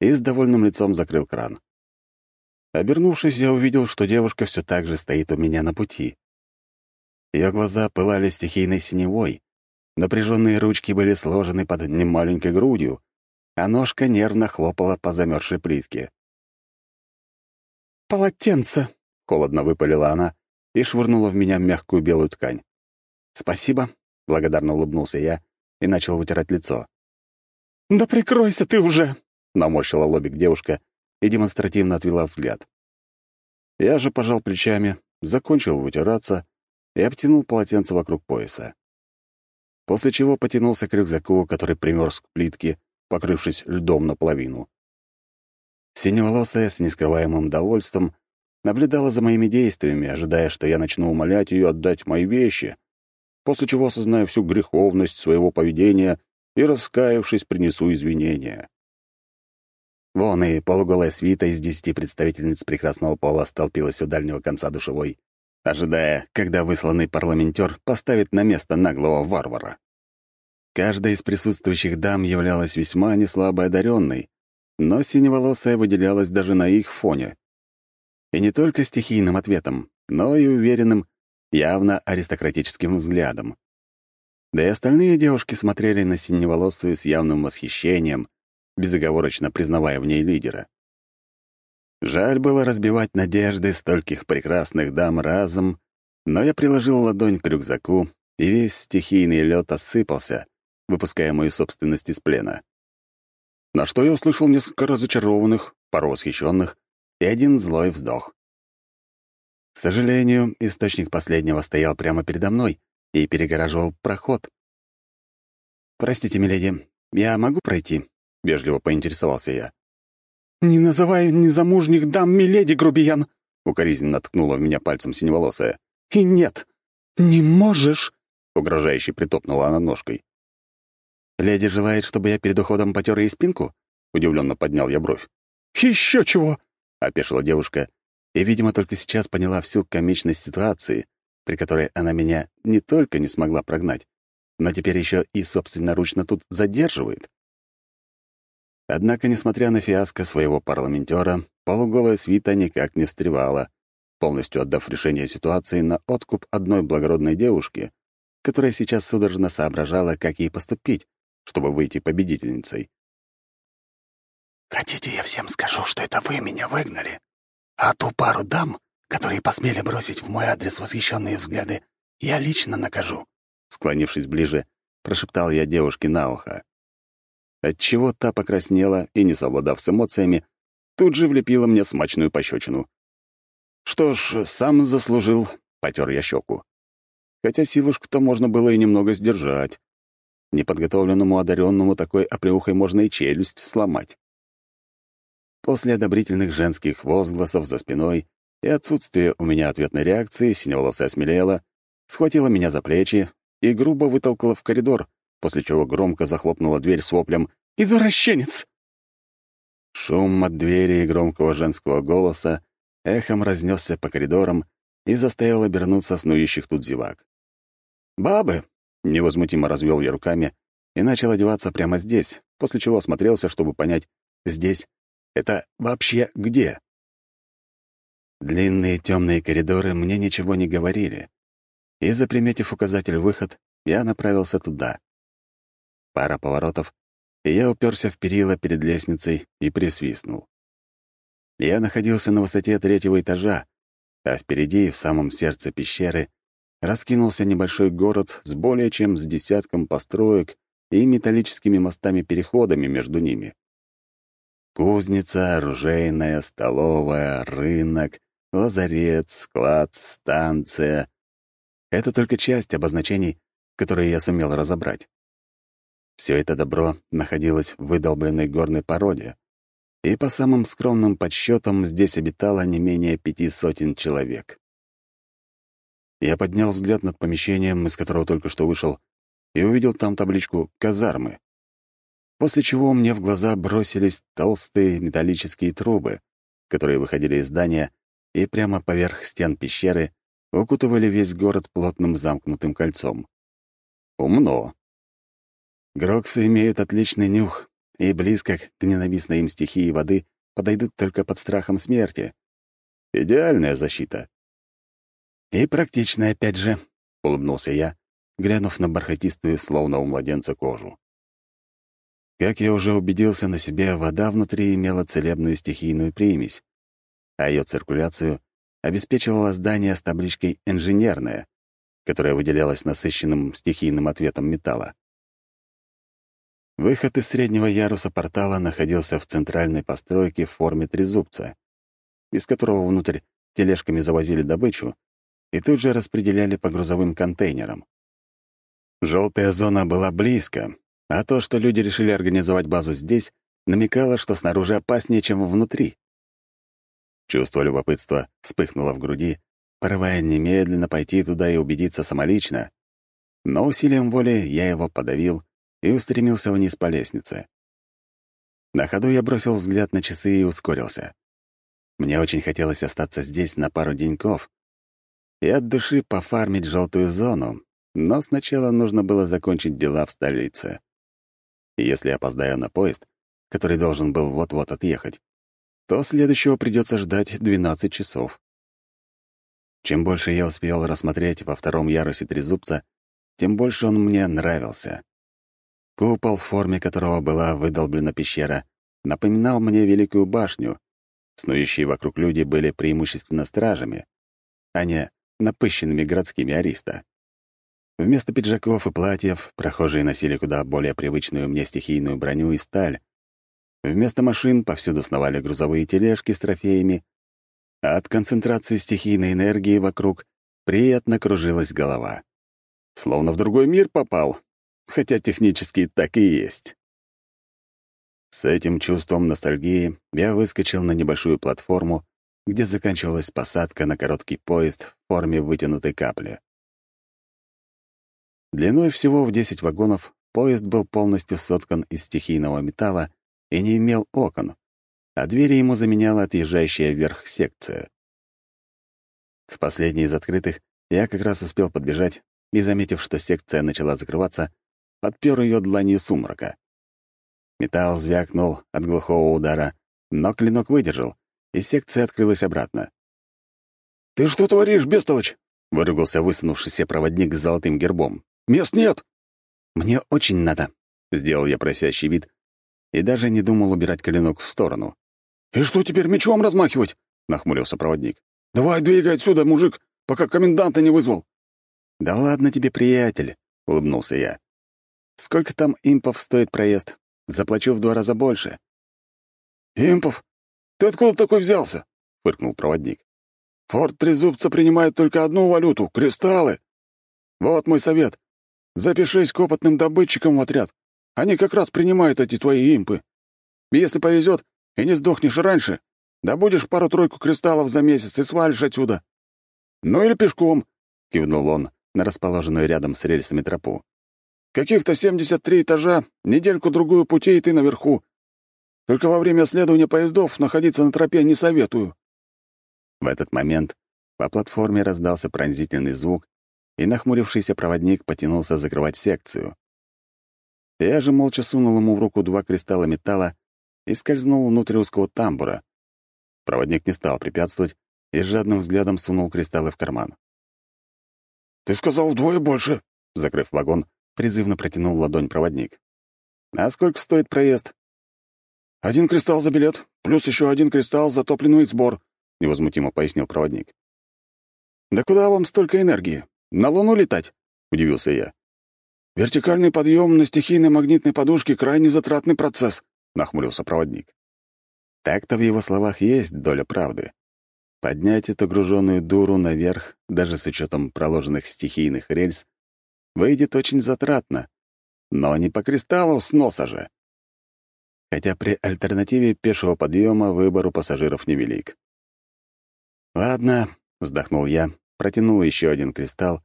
и с довольным лицом закрыл кран. Обернувшись, я увидел, что девушка все так же стоит у меня на пути. Ее глаза пылали стихийной синевой, Напряженные ручки были сложены под немаленькой грудью, а ножка нервно хлопала по замерзшей плитке. «Полотенце!» — холодно выпалила она и швырнула в меня мягкую белую ткань. «Спасибо», — благодарно улыбнулся я и начал вытирать лицо. «Да прикройся ты уже!» — наморщила лобик девушка и демонстративно отвела взгляд. Я же пожал плечами, закончил вытираться и обтянул полотенце вокруг пояса. После чего потянулся к рюкзаку, который примерз к плитке, покрывшись льдом наполовину. Синеволосая с нескрываемым довольством наблюдала за моими действиями, ожидая, что я начну умолять ее отдать мои вещи, после чего осознаю всю греховность своего поведения и, раскаявшись, принесу извинения. Вон и полуголая свита из десяти представительниц прекрасного пола столпилась у дальнего конца душевой, ожидая, когда высланный парламентер поставит на место наглого варвара. Каждая из присутствующих дам являлась весьма неслабо одаренной, но синеволосая выделялась даже на их фоне. И не только стихийным ответом, но и уверенным, явно аристократическим взглядом. Да и остальные девушки смотрели на синеволосую с явным восхищением, безоговорочно признавая в ней лидера. Жаль было разбивать надежды стольких прекрасных дам разом, но я приложил ладонь к рюкзаку, и весь стихийный лед осыпался, выпуская мою собственность из плена. На что я услышал несколько разочарованных, пару восхищенных и один злой вздох. К сожалению, источник последнего стоял прямо передо мной и перегораживал проход. «Простите, миледи, я могу пройти?» — вежливо поинтересовался я. «Не называй незамужних дам миледи, грубиян!» — укоризненно ткнула в меня пальцем синеволосая. «И нет, не можешь!» — угрожающе притопнула она ножкой. «Леди желает, чтобы я перед уходом потер ей спинку?» — удивленно поднял я бровь. «Еще чего!» — опешила девушка, и, видимо, только сейчас поняла всю комичность ситуации, при которой она меня не только не смогла прогнать, но теперь еще и собственноручно тут задерживает. Однако, несмотря на фиаско своего парламентера, полуголая свита никак не встревала, полностью отдав решение ситуации на откуп одной благородной девушки, которая сейчас судорожно соображала, как ей поступить, чтобы выйти победительницей. «Хотите, я всем скажу, что это вы меня выгнали? А ту пару дам, которые посмели бросить в мой адрес восхищенные взгляды, я лично накажу», склонившись ближе, прошептал я девушке на ухо отчего та покраснела и, не совладав с эмоциями, тут же влепила мне смачную пощечину. «Что ж, сам заслужил», — потер я щеку. Хотя силушку-то можно было и немного сдержать. Неподготовленному одаренному такой оплеухой можно и челюсть сломать. После одобрительных женских возгласов за спиной и отсутствия у меня ответной реакции синеволосая осмелела, схватила меня за плечи и грубо вытолкала в коридор, после чего громко захлопнула дверь с воплем «Извращенец!». Шум от двери и громкого женского голоса эхом разнесся по коридорам и заставил обернуться снующих тут зевак. «Бабы!» — невозмутимо развел я руками и начал одеваться прямо здесь, после чего осмотрелся, чтобы понять, здесь — это вообще где? Длинные темные коридоры мне ничего не говорили, и, заприметив указатель «выход», я направился туда. Пара поворотов, и я уперся в перила перед лестницей и присвистнул. Я находился на высоте третьего этажа, а впереди, в самом сердце пещеры, раскинулся небольшой город с более чем с десятком построек и металлическими мостами-переходами между ними. Кузница, оружейная, столовая, рынок, лазарет, склад, станция — это только часть обозначений, которые я сумел разобрать. Все это добро находилось в выдолбленной горной породе, и по самым скромным подсчетам здесь обитало не менее пяти сотен человек. Я поднял взгляд над помещением, из которого только что вышел, и увидел там табличку «Казармы», после чего мне в глаза бросились толстые металлические трубы, которые выходили из здания и прямо поверх стен пещеры укутывали весь город плотным замкнутым кольцом. Умно. Гроксы имеют отличный нюх, и близко к ненавистной им стихии воды подойдут только под страхом смерти. Идеальная защита. «И практичная, опять же», — улыбнулся я глянув на бархатистую, словно у младенца, кожу. Как я уже убедился на себе, вода внутри имела целебную стихийную примесь, а ее циркуляцию обеспечивало здание с табличкой «инженерное», которое выделялось насыщенным стихийным ответом металла. Выход из среднего яруса портала находился в центральной постройке в форме трезубца, из которого внутрь тележками завозили добычу и тут же распределяли по грузовым контейнерам. Желтая зона была близко, а то, что люди решили организовать базу здесь, намекало, что снаружи опаснее, чем внутри. Чувство любопытства вспыхнуло в груди, порывая немедленно пойти туда и убедиться самолично. Но усилием воли я его подавил и устремился вниз по лестнице. На ходу я бросил взгляд на часы и ускорился. Мне очень хотелось остаться здесь на пару деньков и от души пофармить желтую зону, но сначала нужно было закончить дела в столице. И если опоздаю на поезд, который должен был вот-вот отъехать, то следующего придется ждать 12 часов. Чем больше я успел рассмотреть во втором ярусе трезубца, тем больше он мне нравился. Купол, в форме которого была выдолблена пещера, напоминал мне Великую башню. Снующие вокруг люди были преимущественно стражами, а не напыщенными городскими ариста. Вместо пиджаков и платьев прохожие носили куда более привычную мне стихийную броню и сталь. Вместо машин повсюду сновали грузовые тележки с трофеями, а от концентрации стихийной энергии вокруг приятно кружилась голова. Словно в другой мир попал, хотя технически так и есть. С этим чувством ностальгии я выскочил на небольшую платформу, где заканчивалась посадка на короткий поезд в форме вытянутой капли. Длиной всего в 10 вагонов поезд был полностью соткан из стихийного металла и не имел окон, а двери ему заменяла отъезжающая вверх секция. К последней из открытых я как раз успел подбежать и, заметив, что секция начала закрываться, подпер ее дланью сумрака. Металл звякнул от глухого удара, но клинок выдержал, и секция открылась обратно. «Ты что творишь, бестолочь?» — выругался высунувшийся проводник с золотым гербом. «Мест нет!» «Мне очень надо», — сделал я просящий вид и даже не думал убирать клинок в сторону. «И что теперь мечом размахивать?» — нахмурился проводник. «Давай двигай отсюда, мужик, пока коменданта не вызвал». «Да ладно тебе, приятель», — улыбнулся я. Сколько там импов стоит проезд? Заплачу в два раза больше». «Импов? Ты откуда такой взялся?» — фыркнул проводник. «Форт Трезубца принимает только одну валюту — кристаллы. Вот мой совет. Запишись к опытным добытчикам в отряд. Они как раз принимают эти твои импы. Если повезет и не сдохнешь раньше, добудешь пару-тройку кристаллов за месяц и свалишь отсюда. Ну или пешком», — кивнул он на расположенную рядом с рельсами тропу. Каких-то 73 этажа, недельку-другую путей, и ты наверху. Только во время следования поездов находиться на тропе не советую». В этот момент по платформе раздался пронзительный звук, и нахмурившийся проводник потянулся закрывать секцию. Я же молча сунул ему в руку два кристалла металла и скользнул внутрь узкого тамбура. Проводник не стал препятствовать и жадным взглядом сунул кристаллы в карман. «Ты сказал вдвое больше», — закрыв вагон, призывно протянул ладонь проводник. «А сколько стоит проезд?» «Один кристалл за билет, плюс еще один кристалл за топливный сбор», — невозмутимо пояснил проводник. «Да куда вам столько энергии? На Луну летать?» — удивился я. «Вертикальный подъем на стихийной магнитной подушке — крайне затратный процесс», — нахмурился проводник. Так-то в его словах есть доля правды. Поднять эту груженную дуру наверх, даже с учетом проложенных стихийных рельс, выйдет очень затратно. Но не по кристаллу с носа же. Хотя при альтернативе пешего подъема выбор у пассажиров невелик. «Ладно», — вздохнул я, протянул еще один кристалл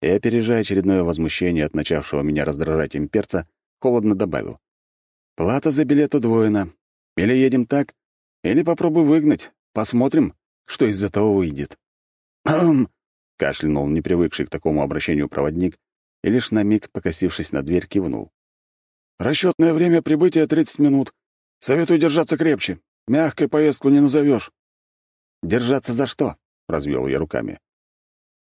и, опережая очередное возмущение от начавшего меня раздражать имперца, холодно добавил. «Плата за билет удвоена. Или едем так, или попробуй выгнать. Посмотрим, что из этого выйдет». «Хм!» — кашлянул непривыкший к такому обращению проводник и лишь на миг, покосившись на дверь, кивнул. «Расчетное время прибытия — 30 минут. Советую держаться крепче. Мягкой поездку не назовешь. «Держаться за что?» — развел я руками.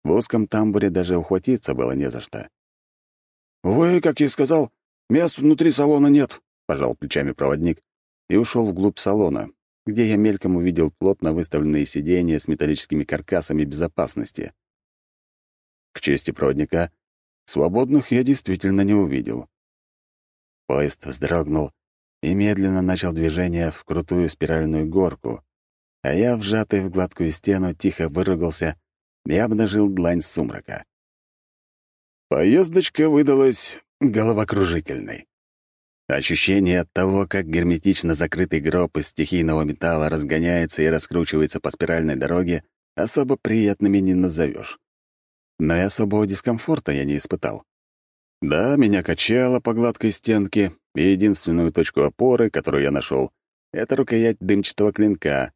В узком тамбуре даже ухватиться было не за что. «Увы, как я и сказал, мест внутри салона нет», — пожал плечами проводник и ушел вглубь салона, где я мельком увидел плотно выставленные сиденья с металлическими каркасами безопасности. К чести проводника, свободных я действительно не увидел. Поезд вздрогнул и медленно начал движение в крутую спиральную горку, а я, вжатый в гладкую стену, тихо выругался и обнажил длань сумрака. Поездочка выдалась головокружительной. Ощущение от того, как герметично закрытый гроб из стихийного металла разгоняется и раскручивается по спиральной дороге, особо приятными не назовешь. Но и особого дискомфорта я не испытал. Да, меня качало по гладкой стенке, и единственную точку опоры, которую я нашел, это рукоять дымчатого клинка.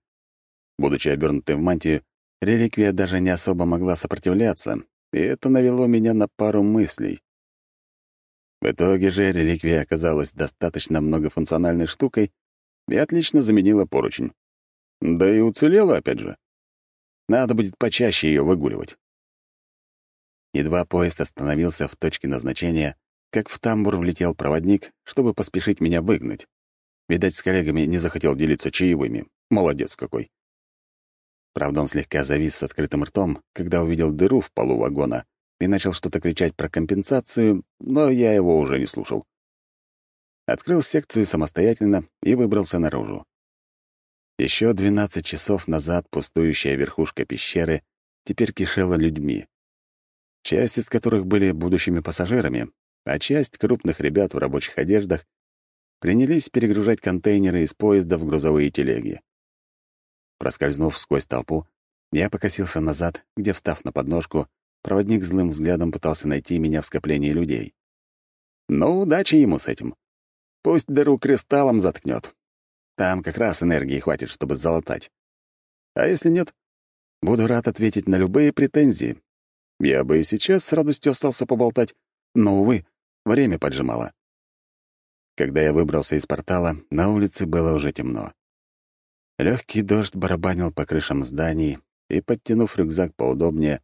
Будучи обернутой в мантию, реликвия даже не особо могла сопротивляться, и это навело меня на пару мыслей. В итоге же реликвия оказалась достаточно многофункциональной штукой и отлично заменила поручень. Да и уцелела, опять же. Надо будет почаще ее выгуливать. Едва поезд остановился в точке назначения, как в тамбур влетел проводник, чтобы поспешить меня выгнать. Видать, с коллегами не захотел делиться чаевыми. Молодец какой. Правда, он слегка завис с открытым ртом, когда увидел дыру в полу вагона и начал что-то кричать про компенсацию, но я его уже не слушал. Открыл секцию самостоятельно и выбрался наружу. Еще 12 часов назад пустующая верхушка пещеры теперь кишела людьми часть из которых были будущими пассажирами, а часть крупных ребят в рабочих одеждах принялись перегружать контейнеры из поезда в грузовые телеги. Проскользнув сквозь толпу, я покосился назад, где, встав на подножку, проводник злым взглядом пытался найти меня в скоплении людей. Ну, удачи ему с этим. Пусть дыру кристаллом заткнет. Там как раз энергии хватит, чтобы залатать. А если нет, буду рад ответить на любые претензии, я бы и сейчас с радостью остался поболтать, но, увы, время поджимало. Когда я выбрался из портала, на улице было уже темно. Легкий дождь барабанил по крышам зданий, и, подтянув рюкзак поудобнее,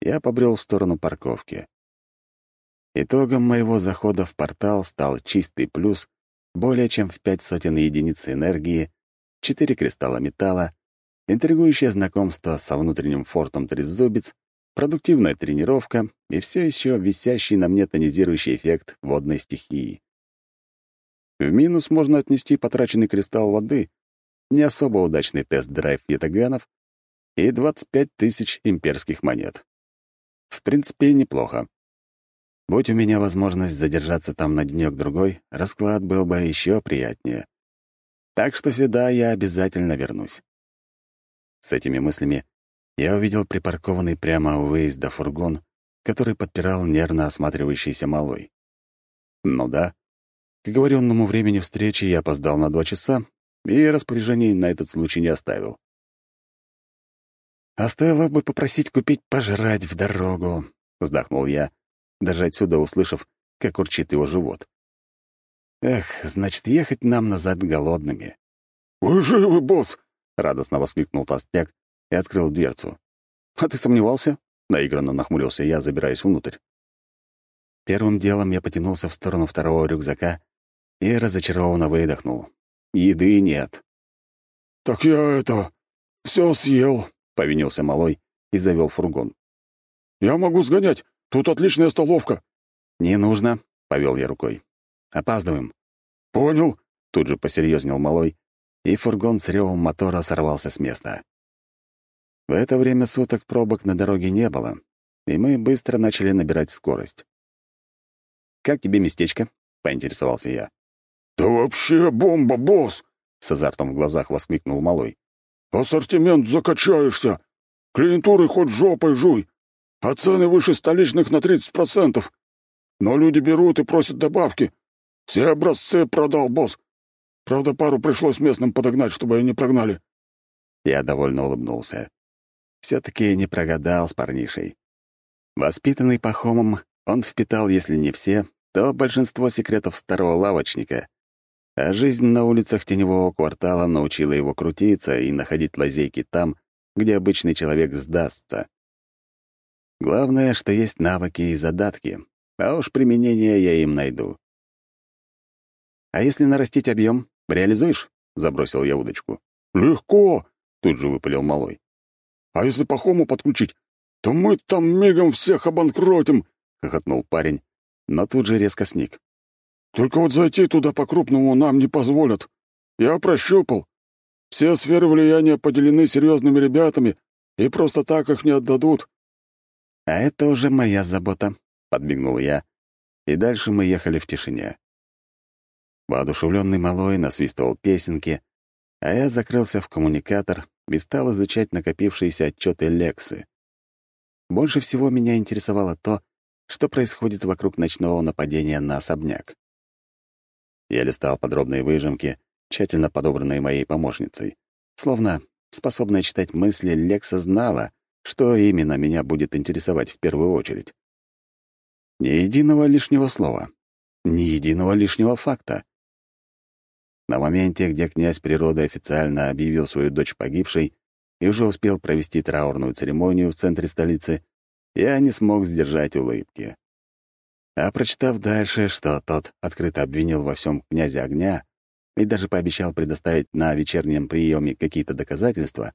я побрел в сторону парковки. Итогом моего захода в портал стал чистый плюс более чем в пять сотен единиц энергии, четыре кристалла металла, интригующее знакомство со внутренним фортом Трезубец продуктивная тренировка и все еще висящий на мне тонизирующий эффект водной стихии. В минус можно отнести потраченный кристалл воды, не особо удачный тест-драйв ятаганов и 25 тысяч имперских монет. В принципе, неплохо. Будь у меня возможность задержаться там на денек-другой, расклад был бы еще приятнее. Так что сюда я обязательно вернусь. С этими мыслями я увидел припаркованный прямо у выезда фургон, который подпирал нервно осматривающийся малой. Ну да, к оговоренному времени встречи я опоздал на два часа и распоряжений на этот случай не оставил. «А стоило бы попросить купить пожрать в дорогу», — вздохнул я, даже отсюда услышав, как урчит его живот. «Эх, значит, ехать нам назад голодными». «Вы живы, босс!» — радостно воскликнул толстяк, и открыл дверцу. «А ты сомневался?» — наигранно нахмурился я, забираясь внутрь. Первым делом я потянулся в сторону второго рюкзака и разочарованно выдохнул. Еды нет. «Так я это... все съел», — повинился малой и завел фургон. «Я могу сгонять. Тут отличная столовка». «Не нужно», — повел я рукой. «Опаздываем». «Понял», — тут же посерьезнел малой, и фургон с ревом мотора сорвался с места. В это время суток пробок на дороге не было, и мы быстро начали набирать скорость. «Как тебе местечко?» — поинтересовался я. «Да вообще бомба, босс!» — с азартом в глазах воскликнул малой. «Ассортимент закачаешься! Клиентуры хоть жопой жуй, а цены выше столичных на 30%. Но люди берут и просят добавки. Все образцы продал, босс. Правда, пару пришлось местным подогнать, чтобы они не прогнали». Я довольно улыбнулся все таки не прогадал с парнишей. Воспитанный Пахомом, он впитал, если не все, то большинство секретов старого лавочника, а жизнь на улицах теневого квартала научила его крутиться и находить лазейки там, где обычный человек сдастся. Главное, что есть навыки и задатки, а уж применение я им найду. «А если нарастить объем, реализуешь?» — забросил я удочку. «Легко!» — тут же выпалил малой. «А если Пахому подключить, то мы там мигом всех обанкротим!» — хохотнул парень, но тут же резко сник. «Только вот зайти туда по-крупному нам не позволят. Я прощупал. Все сферы влияния поделены серьезными ребятами, и просто так их не отдадут». «А это уже моя забота», — подмигнул я, и дальше мы ехали в тишине. Воодушевленный малой насвистывал песенки, а я закрылся в коммуникатор и стал изучать накопившиеся отчеты Лексы. Больше всего меня интересовало то, что происходит вокруг ночного нападения на особняк. Я листал подробные выжимки, тщательно подобранные моей помощницей. Словно способная читать мысли, Лекса знала, что именно меня будет интересовать в первую очередь. Ни единого лишнего слова, ни единого лишнего факта. На моменте, где князь природы официально объявил свою дочь погибшей и уже успел провести траурную церемонию в центре столицы, я не смог сдержать улыбки. А прочитав дальше, что тот открыто обвинил во всем князя огня и даже пообещал предоставить на вечернем приеме какие-то доказательства,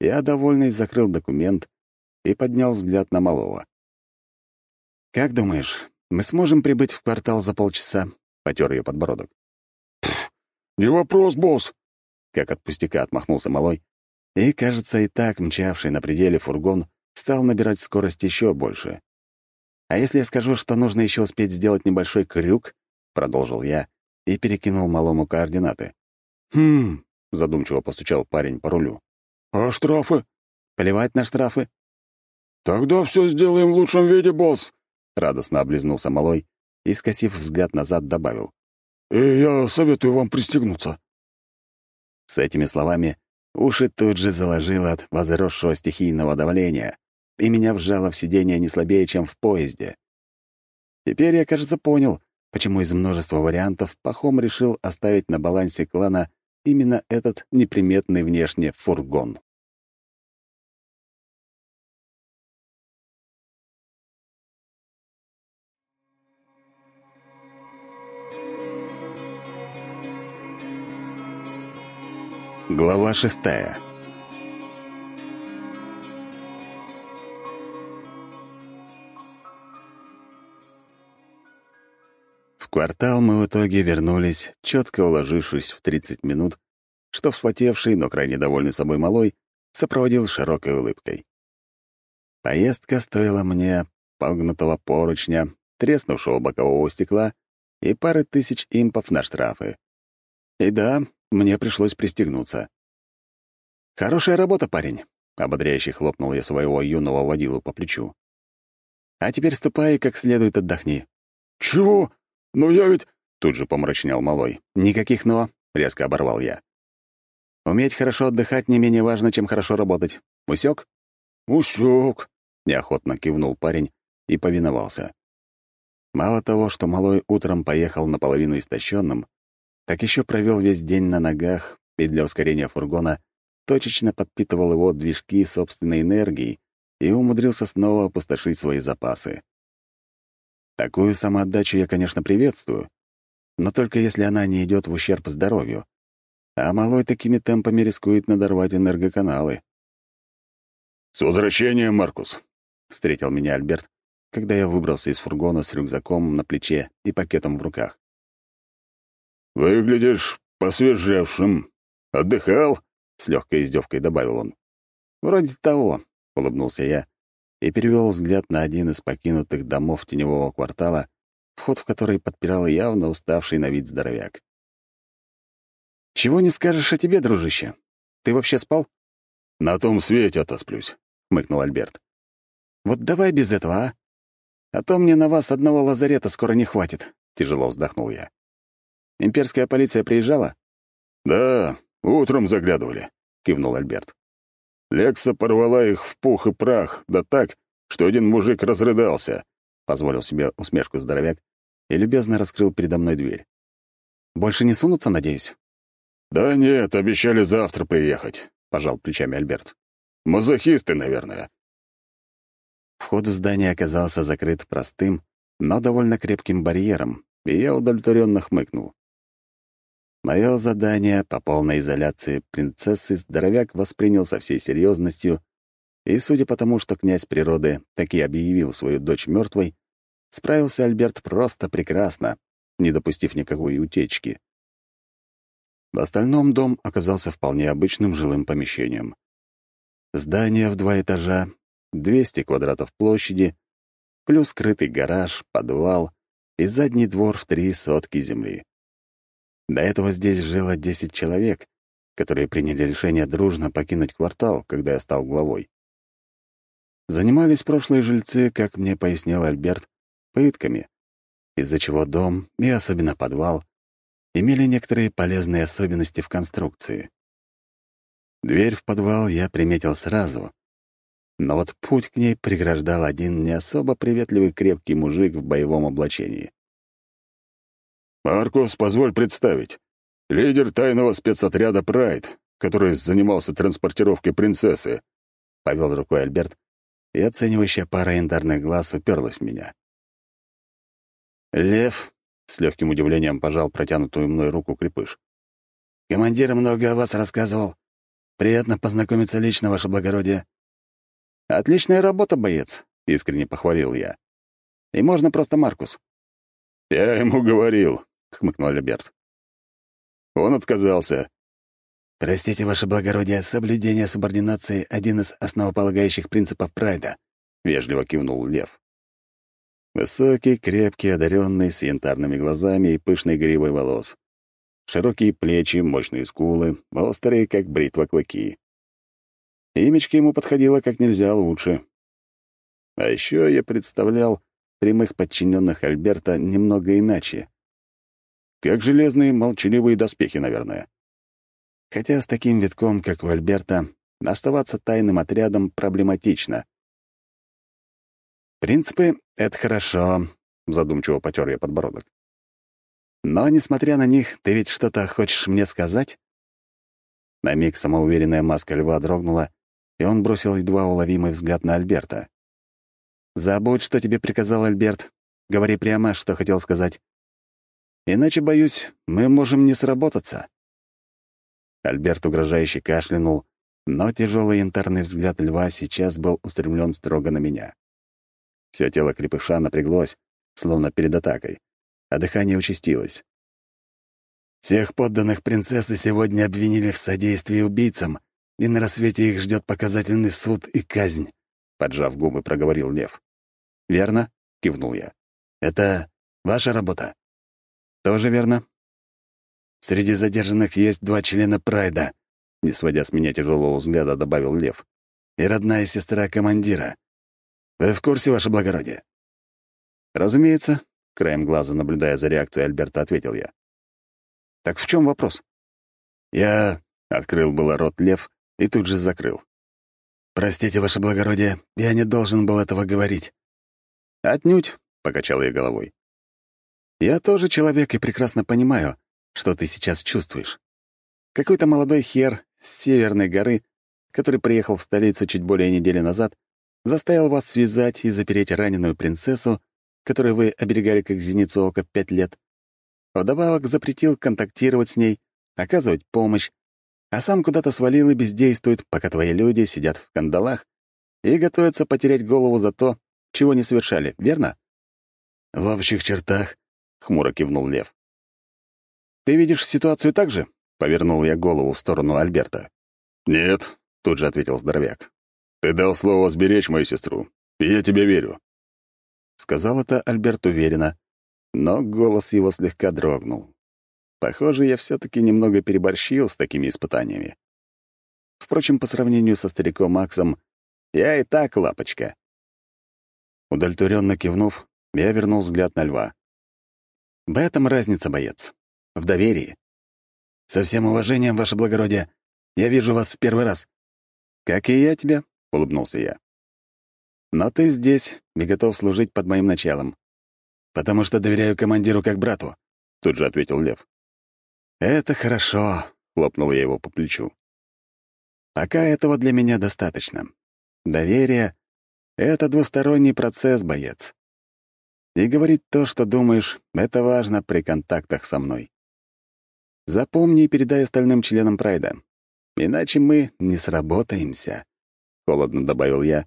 я, довольный, закрыл документ и поднял взгляд на малого. «Как думаешь, мы сможем прибыть в квартал за полчаса?» — потер ее подбородок. «Не вопрос, босс!» Как от пустяка отмахнулся малой, и, кажется, и так мчавший на пределе фургон стал набирать скорость еще больше. «А если я скажу, что нужно еще успеть сделать небольшой крюк?» — продолжил я и перекинул малому координаты. «Хм...» — задумчиво постучал парень по рулю. «А штрафы?» «Плевать на штрафы». «Тогда все сделаем в лучшем виде, босс!» — радостно облизнулся малой и, скосив взгляд назад, добавил. И я советую вам пристегнуться». С этими словами уши тут же заложило от возросшего стихийного давления, и меня вжало в сиденье не слабее, чем в поезде. Теперь я, кажется, понял, почему из множества вариантов Пахом решил оставить на балансе клана именно этот неприметный внешне фургон. Глава шестая. В квартал мы в итоге вернулись, четко уложившись в 30 минут, что вспотевший, но крайне довольный собой малой, сопроводил широкой улыбкой. Поездка стоила мне погнутого поручня, треснувшего бокового стекла и пары тысяч импов на штрафы. И да, мне пришлось пристегнуться. «Хорошая работа, парень», — ободряюще хлопнул я своего юного водилу по плечу. «А теперь ступай и как следует отдохни». «Чего? Но я ведь...» — тут же помрачнел малой. «Никаких «но», — резко оборвал я. «Уметь хорошо отдыхать не менее важно, чем хорошо работать. Усек? «Усек», — неохотно кивнул парень и повиновался. Мало того, что малой утром поехал наполовину истощенным, так еще провел весь день на ногах и для ускорения фургона точечно подпитывал его движки собственной энергией и умудрился снова опустошить свои запасы. Такую самоотдачу я, конечно, приветствую, но только если она не идет в ущерб здоровью, а малой такими темпами рискует надорвать энергоканалы. «С возвращением, Маркус!» — встретил меня Альберт, когда я выбрался из фургона с рюкзаком на плече и пакетом в руках. «Выглядишь посвежевшим. Отдыхал?» — с легкой издевкой добавил он. «Вроде того», — улыбнулся я и перевел взгляд на один из покинутых домов теневого квартала, вход в который подпирал явно уставший на вид здоровяк. «Чего не скажешь о тебе, дружище? Ты вообще спал?» «На том свете отосплюсь», — хмыкнул Альберт. «Вот давай без этого, а? А то мне на вас одного лазарета скоро не хватит», — тяжело вздохнул я. Имперская полиция приезжала?» «Да, утром заглядывали», — кивнул Альберт. «Лекса порвала их в пух и прах, да так, что один мужик разрыдался», — позволил себе усмешку здоровяк и любезно раскрыл передо мной дверь. «Больше не сунутся, надеюсь?» «Да нет, обещали завтра приехать», — пожал плечами Альберт. «Мазохисты, наверное». Вход в здание оказался закрыт простым, но довольно крепким барьером, и я удовлетворенно хмыкнул. Мое задание по полной изоляции принцессы здоровяк воспринял со всей серьезностью, и, судя по тому, что князь природы таки объявил свою дочь мертвой, справился Альберт просто прекрасно, не допустив никакой утечки. В остальном дом оказался вполне обычным жилым помещением. Здание в два этажа, 200 квадратов площади, плюс скрытый гараж, подвал и задний двор в три сотки земли. До этого здесь жило 10 человек, которые приняли решение дружно покинуть квартал, когда я стал главой. Занимались прошлые жильцы, как мне пояснил Альберт, пытками, из-за чего дом, и особенно подвал, имели некоторые полезные особенности в конструкции. Дверь в подвал я приметил сразу, но вот путь к ней преграждал один не особо приветливый крепкий мужик в боевом облачении. «Маркус, позволь представить. Лидер тайного спецотряда «Прайд», который занимался транспортировкой принцессы», — повел рукой Альберт, и оценивающая пара янтарных глаз уперлась в меня. «Лев», — с легким удивлением пожал протянутую мной руку крепыш. «Командир много о вас рассказывал. Приятно познакомиться лично, ваше благородие». «Отличная работа, боец», — искренне похвалил я. «И можно просто Маркус». «Я ему говорил», — хмыкнул Альберт. Он отказался. «Простите, ваше благородие, соблюдение субординации — один из основополагающих принципов прайда», — вежливо кивнул Лев. Высокий, крепкий, одаренный, с янтарными глазами и пышной гривой волос. Широкие плечи, мощные скулы, острые, как бритва, клыки. Имечко ему подходило как нельзя лучше. А еще я представлял прямых подчиненных Альберта немного иначе. Как железные молчаливые доспехи, наверное. Хотя с таким витком, как у Альберта, оставаться тайным отрядом проблематично — «Принципы — это хорошо», — задумчиво потер я подбородок. «Но, несмотря на них, ты ведь что-то хочешь мне сказать?» На миг самоуверенная маска льва дрогнула, и он бросил едва уловимый взгляд на Альберта. «Забудь, что тебе приказал Альберт. Говори прямо, что хотел сказать. Иначе, боюсь, мы можем не сработаться». Альберт угрожающе кашлянул, но тяжелый янтарный взгляд льва сейчас был устремлен строго на меня. Все тело крепыша напряглось, словно перед атакой, а дыхание участилось. «Всех подданных принцессы сегодня обвинили в содействии убийцам, и на рассвете их ждет показательный суд и казнь», — поджав губы, проговорил Лев. «Верно?» — кивнул я. «Это ваша работа?» «Тоже верно». «Среди задержанных есть два члена Прайда», — не сводя с меня тяжелого взгляда, добавил Лев. «И родная сестра командира. Вы в курсе, ваше благородие?» «Разумеется», — краем глаза наблюдая за реакцией Альберта, ответил я. «Так в чем вопрос?» «Я...» — открыл было рот лев и тут же закрыл. «Простите, ваше благородие, я не должен был этого говорить». «Отнюдь», — покачал я головой. «Я тоже человек и прекрасно понимаю, что ты сейчас чувствуешь. Какой-то молодой хер с Северной горы, который приехал в столицу чуть более недели назад, заставил вас связать и запереть раненую принцессу, которую вы оберегали как зеницу ока пять лет. Вдобавок запретил контактировать с ней, оказывать помощь, а сам куда-то свалил и бездействует, пока твои люди сидят в кандалах и готовятся потерять голову за то, чего не совершали, верно? «В общих чертах», — хмуро кивнул Лев. «Ты видишь ситуацию так же?» — повернул я голову в сторону Альберта. «Нет», — тут же ответил здоровяк. Ты дал слово сберечь мою сестру, и я тебе верю». Сказал это Альберт уверенно, но голос его слегка дрогнул. Похоже, я все таки немного переборщил с такими испытаниями. Впрочем, по сравнению со стариком Максом, я и так лапочка. Удовлетворенно кивнув, я вернул взгляд на льва. В этом разница, боец. В доверии. Со всем уважением, ваше благородие, я вижу вас в первый раз. Как и я тебя, — улыбнулся я. «Но ты здесь и готов служить под моим началом». «Потому что доверяю командиру как брату», — тут же ответил Лев. «Это хорошо», — хлопнул я его по плечу. «Пока этого для меня достаточно. Доверие — это двусторонний процесс, боец. И говорить то, что думаешь, это важно при контактах со мной. Запомни и передай остальным членам Прайда. Иначе мы не сработаемся», — холодно добавил я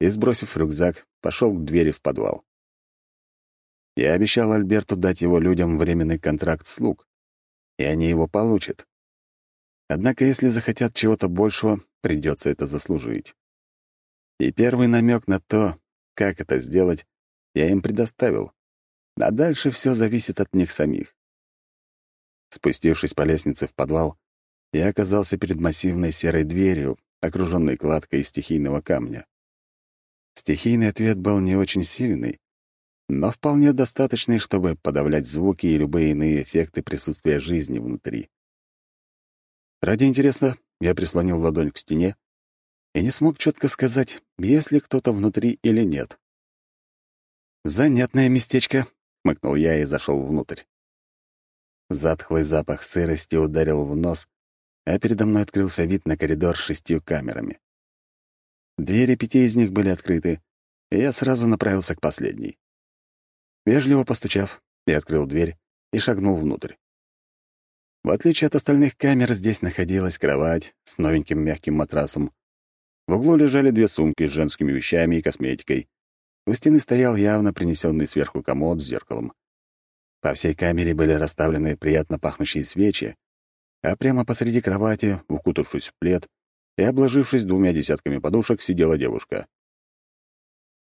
и, сбросив рюкзак, пошел к двери в подвал. Я обещал Альберту дать его людям временный контракт слуг, и они его получат. Однако, если захотят чего-то большего, придется это заслужить. И первый намек на то, как это сделать, я им предоставил. А дальше все зависит от них самих. Спустившись по лестнице в подвал, я оказался перед массивной серой дверью, окруженной кладкой из стихийного камня. Стихийный ответ был не очень сильный, но вполне достаточный, чтобы подавлять звуки и любые иные эффекты присутствия жизни внутри. Ради интереса я прислонил ладонь к стене и не смог четко сказать, есть ли кто-то внутри или нет. «Занятное местечко», — хмыкнул я и зашел внутрь. Затхлый запах сырости ударил в нос, а передо мной открылся вид на коридор с шестью камерами. Двери пяти из них были открыты, и я сразу направился к последней. Вежливо постучав, я открыл дверь и шагнул внутрь. В отличие от остальных камер, здесь находилась кровать с новеньким мягким матрасом. В углу лежали две сумки с женскими вещами и косметикой. У стены стоял явно принесенный сверху комод с зеркалом. По всей камере были расставлены приятно пахнущие свечи, а прямо посреди кровати, укутавшись в плед и обложившись двумя десятками подушек, сидела девушка.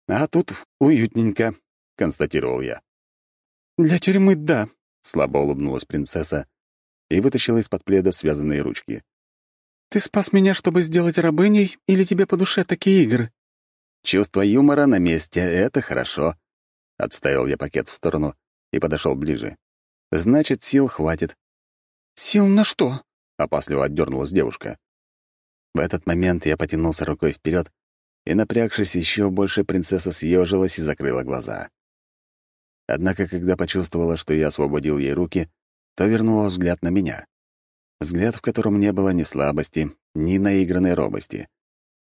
«А тут уютненько», — констатировал я. «Для тюрьмы — да», — слабо улыбнулась принцесса и вытащила из-под пледа связанные ручки. «Ты спас меня, чтобы сделать рабыней, или тебе по душе такие игры?» «Чувство юмора на месте — это хорошо», — отставил я пакет в сторону и подошел ближе. «Значит, сил хватит». «Сил на что?» — опасливо отдернулась девушка. В этот момент я потянулся рукой вперед, и, напрягшись еще больше, принцесса съежилась и закрыла глаза. Однако, когда почувствовала, что я освободил ей руки, то вернула взгляд на меня. Взгляд, в котором не было ни слабости, ни наигранной робости.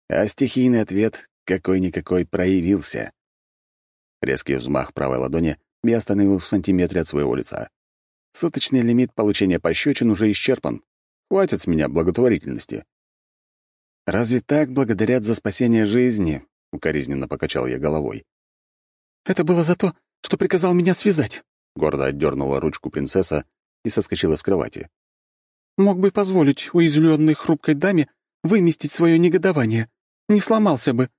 А стихийный ответ какой-никакой проявился. Резкий взмах правой ладони я остановил в сантиметре от своего лица. Суточный лимит получения пощечин уже исчерпан. Хватит с меня благотворительности. «Разве так благодарят за спасение жизни?» — укоризненно покачал я головой. «Это было за то, что приказал меня связать», — гордо отдернула ручку принцесса и соскочила с кровати. «Мог бы позволить уязвленной хрупкой даме выместить свое негодование. Не сломался бы».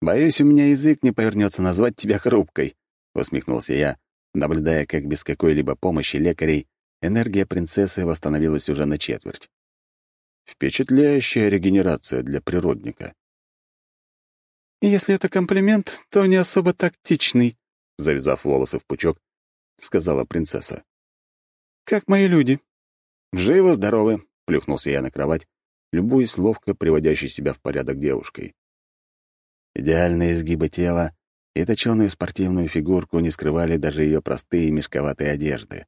«Боюсь, у меня язык не повернется назвать тебя хрупкой», — усмехнулся я, наблюдая, как без какой-либо помощи лекарей энергия принцессы восстановилась уже на четверть. Впечатляющая регенерация для природника. «Если это комплимент, то не особо тактичный», — завязав волосы в пучок, сказала принцесса. «Как мои люди?» «Живы-здоровы», — плюхнулся я на кровать, любуясь ловко приводящей себя в порядок девушкой. Идеальные изгибы тела и точёную спортивную фигурку не скрывали даже ее простые мешковатые одежды.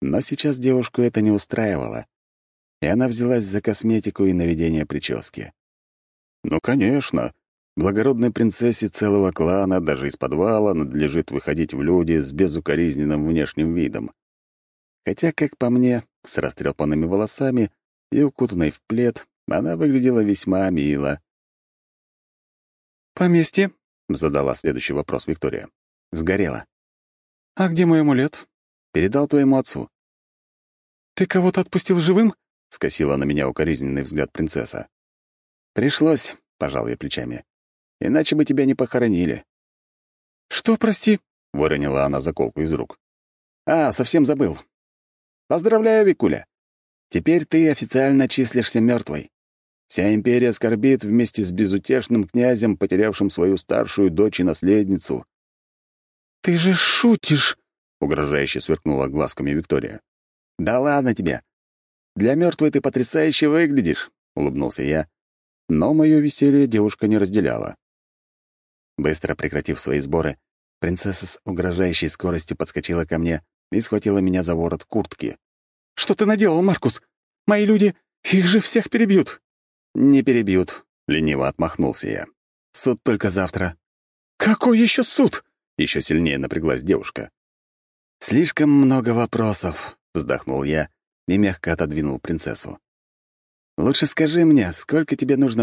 Но сейчас девушку это не устраивало, и она взялась за косметику и наведение прически. Ну, конечно, благородной принцессе целого клана даже из подвала надлежит выходить в люди с безукоризненным внешним видом. Хотя, как по мне, с растрепанными волосами и укутанной в плед, она выглядела весьма мило. «Поместье?» — задала следующий вопрос Виктория. «Сгорела». «А где мой амулет?» «Передал твоему отцу». «Ты кого-то отпустил живым?» — скосила на меня укоризненный взгляд принцесса. «Пришлось», — пожал я плечами. «Иначе бы тебя не похоронили». «Что, прости?» — выронила она заколку из рук. «А, совсем забыл. Поздравляю, Викуля. Теперь ты официально числишься мертвой. Вся империя скорбит вместе с безутешным князем, потерявшим свою старшую дочь и наследницу. «Ты же шутишь!» — угрожающе сверкнула глазками Виктория. «Да ладно тебе. Для мертвой ты потрясающе выглядишь», — улыбнулся я. Но мое веселье девушка не разделяла. Быстро прекратив свои сборы, принцесса с угрожающей скоростью подскочила ко мне и схватила меня за ворот куртки. «Что ты наделал, Маркус? Мои люди, их же всех перебьют!» «Не перебьют», — лениво отмахнулся я. «Суд только завтра». «Какой еще суд?» Еще сильнее напряглась девушка. «Слишком много вопросов», — вздохнул я и мягко отодвинул принцессу. «Лучше скажи мне, сколько тебе нужно времени,